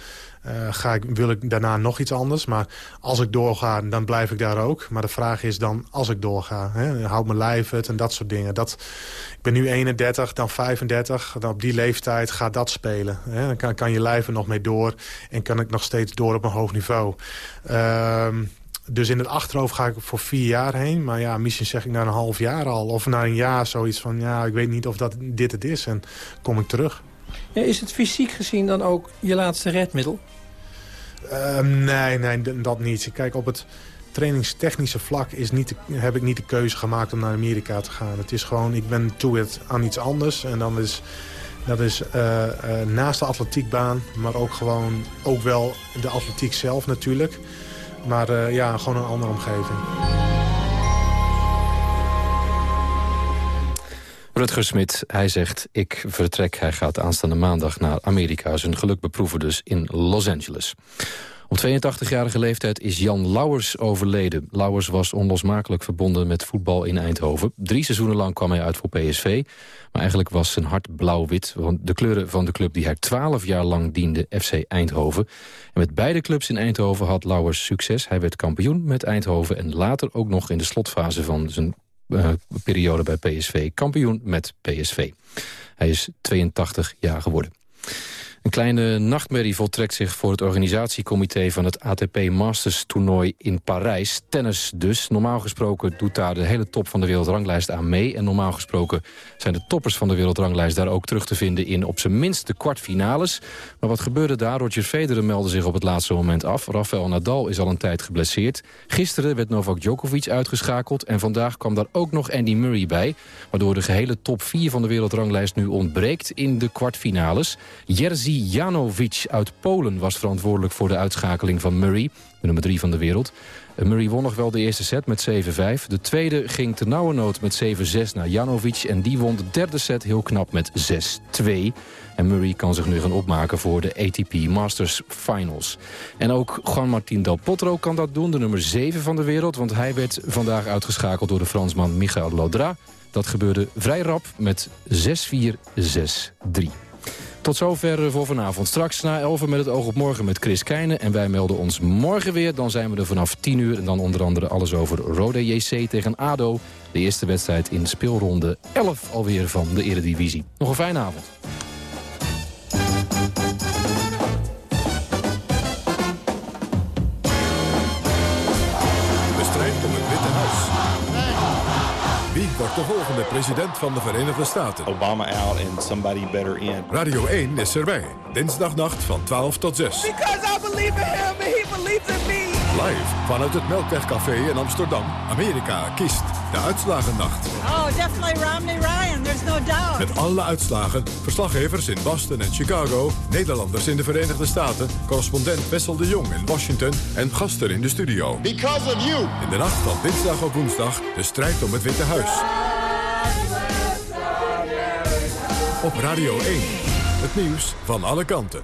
Uh, ga ik, wil ik daarna nog iets anders. Maar als ik doorga, dan blijf ik daar ook. Maar de vraag is dan, als ik doorga... Hè, houd mijn lijf het en dat soort dingen. Dat, ik ben nu 31, dan 35. Dan op die leeftijd gaat dat spelen. Hè. Dan kan, kan je lijf er nog mee door. En kan ik nog steeds door op een hoog niveau. Ehm, dus in het achterhoofd ga ik voor vier jaar heen. Maar ja, misschien zeg ik na een half jaar al. Of na een jaar zoiets van, ja, ik weet niet of dat dit het is. En kom ik terug. Ja, is het fysiek gezien dan ook je laatste redmiddel? Uh, nee, nee, dat niet. Kijk, op het trainingstechnische vlak is niet de, heb ik niet de keuze gemaakt om naar Amerika te gaan. Het is gewoon, ik ben toe het aan iets anders. En dan is... Dat is uh, uh, naast de atletiekbaan, maar ook gewoon ook wel de atletiek zelf natuurlijk. Maar uh, ja, gewoon een andere omgeving. Rutger Smit, hij zegt, ik vertrek. Hij gaat aanstaande maandag naar Amerika. Zijn geluk beproeven dus in Los Angeles. Op 82-jarige leeftijd is Jan Lauwers overleden. Lauwers was onlosmakelijk verbonden met voetbal in Eindhoven. Drie seizoenen lang kwam hij uit voor PSV. Maar eigenlijk was zijn hart blauw-wit. Want de kleuren van de club die hij 12 jaar lang diende, FC Eindhoven. En met beide clubs in Eindhoven had Lauwers succes. Hij werd kampioen met Eindhoven en later ook nog in de slotfase van zijn uh, periode bij PSV. Kampioen met PSV. Hij is 82 jaar geworden. Een kleine nachtmerrie voltrekt zich voor het organisatiecomité van het ATP Masters toernooi in Parijs. Tennis dus. Normaal gesproken doet daar de hele top van de wereldranglijst aan mee. En normaal gesproken zijn de toppers van de wereldranglijst daar ook terug te vinden in op zijn minst de kwartfinales. Maar wat gebeurde daar? Roger Federer meldde zich op het laatste moment af. Rafael Nadal is al een tijd geblesseerd. Gisteren werd Novak Djokovic uitgeschakeld. En vandaag kwam daar ook nog Andy Murray bij. Waardoor de gehele top 4 van de wereldranglijst nu ontbreekt in de kwartfinales. Jerzy Janovic uit Polen was verantwoordelijk voor de uitschakeling van Murray, de nummer 3 van de wereld. Murray won nog wel de eerste set met 7-5. De tweede ging te nauwe nood met 7-6 naar Janovic. En die won de derde set heel knap met 6-2. En Murray kan zich nu gaan opmaken voor de ATP Masters Finals. En ook Juan Martín Del Potro kan dat doen, de nummer 7 van de wereld. Want hij werd vandaag uitgeschakeld door de Fransman Michael Laudra. Dat gebeurde vrij rap met 6-4, 6-3. Tot zover voor vanavond. Straks na 11 met het oog op morgen met Chris Keijnen. En wij melden ons morgen weer. Dan zijn we er vanaf 10 uur. En dan onder andere alles over Rode JC tegen ADO. De eerste wedstrijd in speelronde 11 alweer van de Eredivisie. Nog een fijne avond. Wie wordt de volgende president van de Verenigde Staten? Obama out and somebody better in. Radio 1 is erbij. Dinsdagnacht van 12 tot 6. Because I believe in him and he believes in me. Live vanuit het Melkwegcafé in Amsterdam. Amerika kiest de uitslagennacht. Oh, definitely Romney Ryan. There's no doubt. Met alle uitslagen, verslaggevers in Boston en Chicago... Nederlanders in de Verenigde Staten... correspondent Wessel de Jong in Washington... en gasten in de studio. Because of you. In de nacht van dinsdag op woensdag de strijd om het Witte Huis. Op Radio 1. Het nieuws van alle kanten.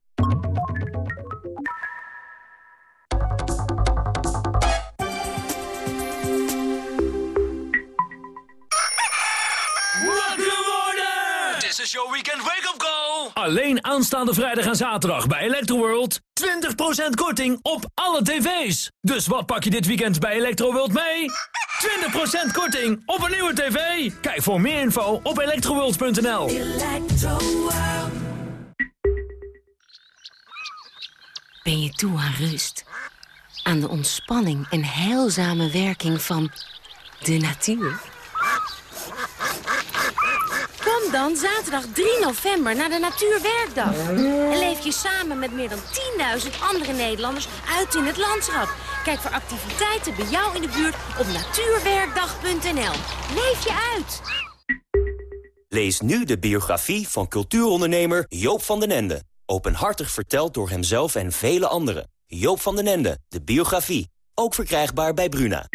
is your weekend wake-up call. Alleen aanstaande vrijdag en zaterdag bij Electroworld. 20% korting op alle tv's. Dus wat pak je dit weekend bij Electroworld mee? 20% korting op een nieuwe tv. Kijk voor meer info op electroworld.nl. Ben je toe aan rust? Aan de ontspanning en heilzame werking van de natuur? Kom dan zaterdag 3 november naar de Natuurwerkdag. En leef je samen met meer dan 10.000 andere Nederlanders uit in het landschap. Kijk voor activiteiten bij jou in de buurt op natuurwerkdag.nl. Leef je uit! Lees nu de biografie van cultuurondernemer Joop van den Ende. Openhartig verteld door hemzelf en vele anderen. Joop van den Ende, de biografie. Ook verkrijgbaar bij Bruna.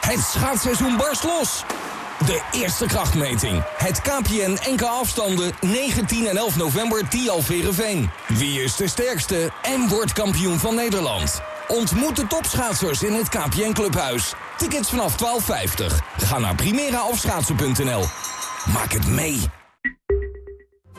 Het schaatsseizoen barst los. De eerste krachtmeting. Het KPN NK afstanden 19 en 11 november Tialverenveen. Wie is de sterkste en wordt kampioen van Nederland? Ontmoet de topschaatsers in het KPN Clubhuis. Tickets vanaf 12,50. Ga naar primeraofschaatsen.nl. Maak het mee.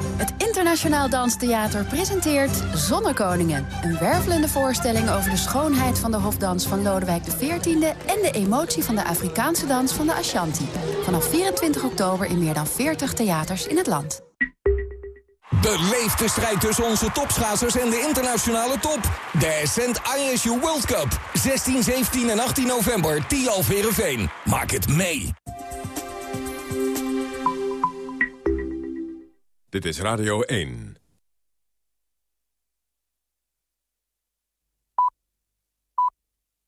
Het Internationaal Danstheater presenteert Zonnekoningen. Een wervelende voorstelling over de schoonheid van de hofdans van Lodewijk XIV... en de emotie van de Afrikaanse dans van de Ashanti. Vanaf 24 oktober in meer dan 40 theaters in het land. Beleef de strijd tussen onze topschaatsers en de internationale top. De Ascent ISU World Cup. 16, 17 en 18 november, Tialverenveen. Maak het mee. Dit is Radio 1.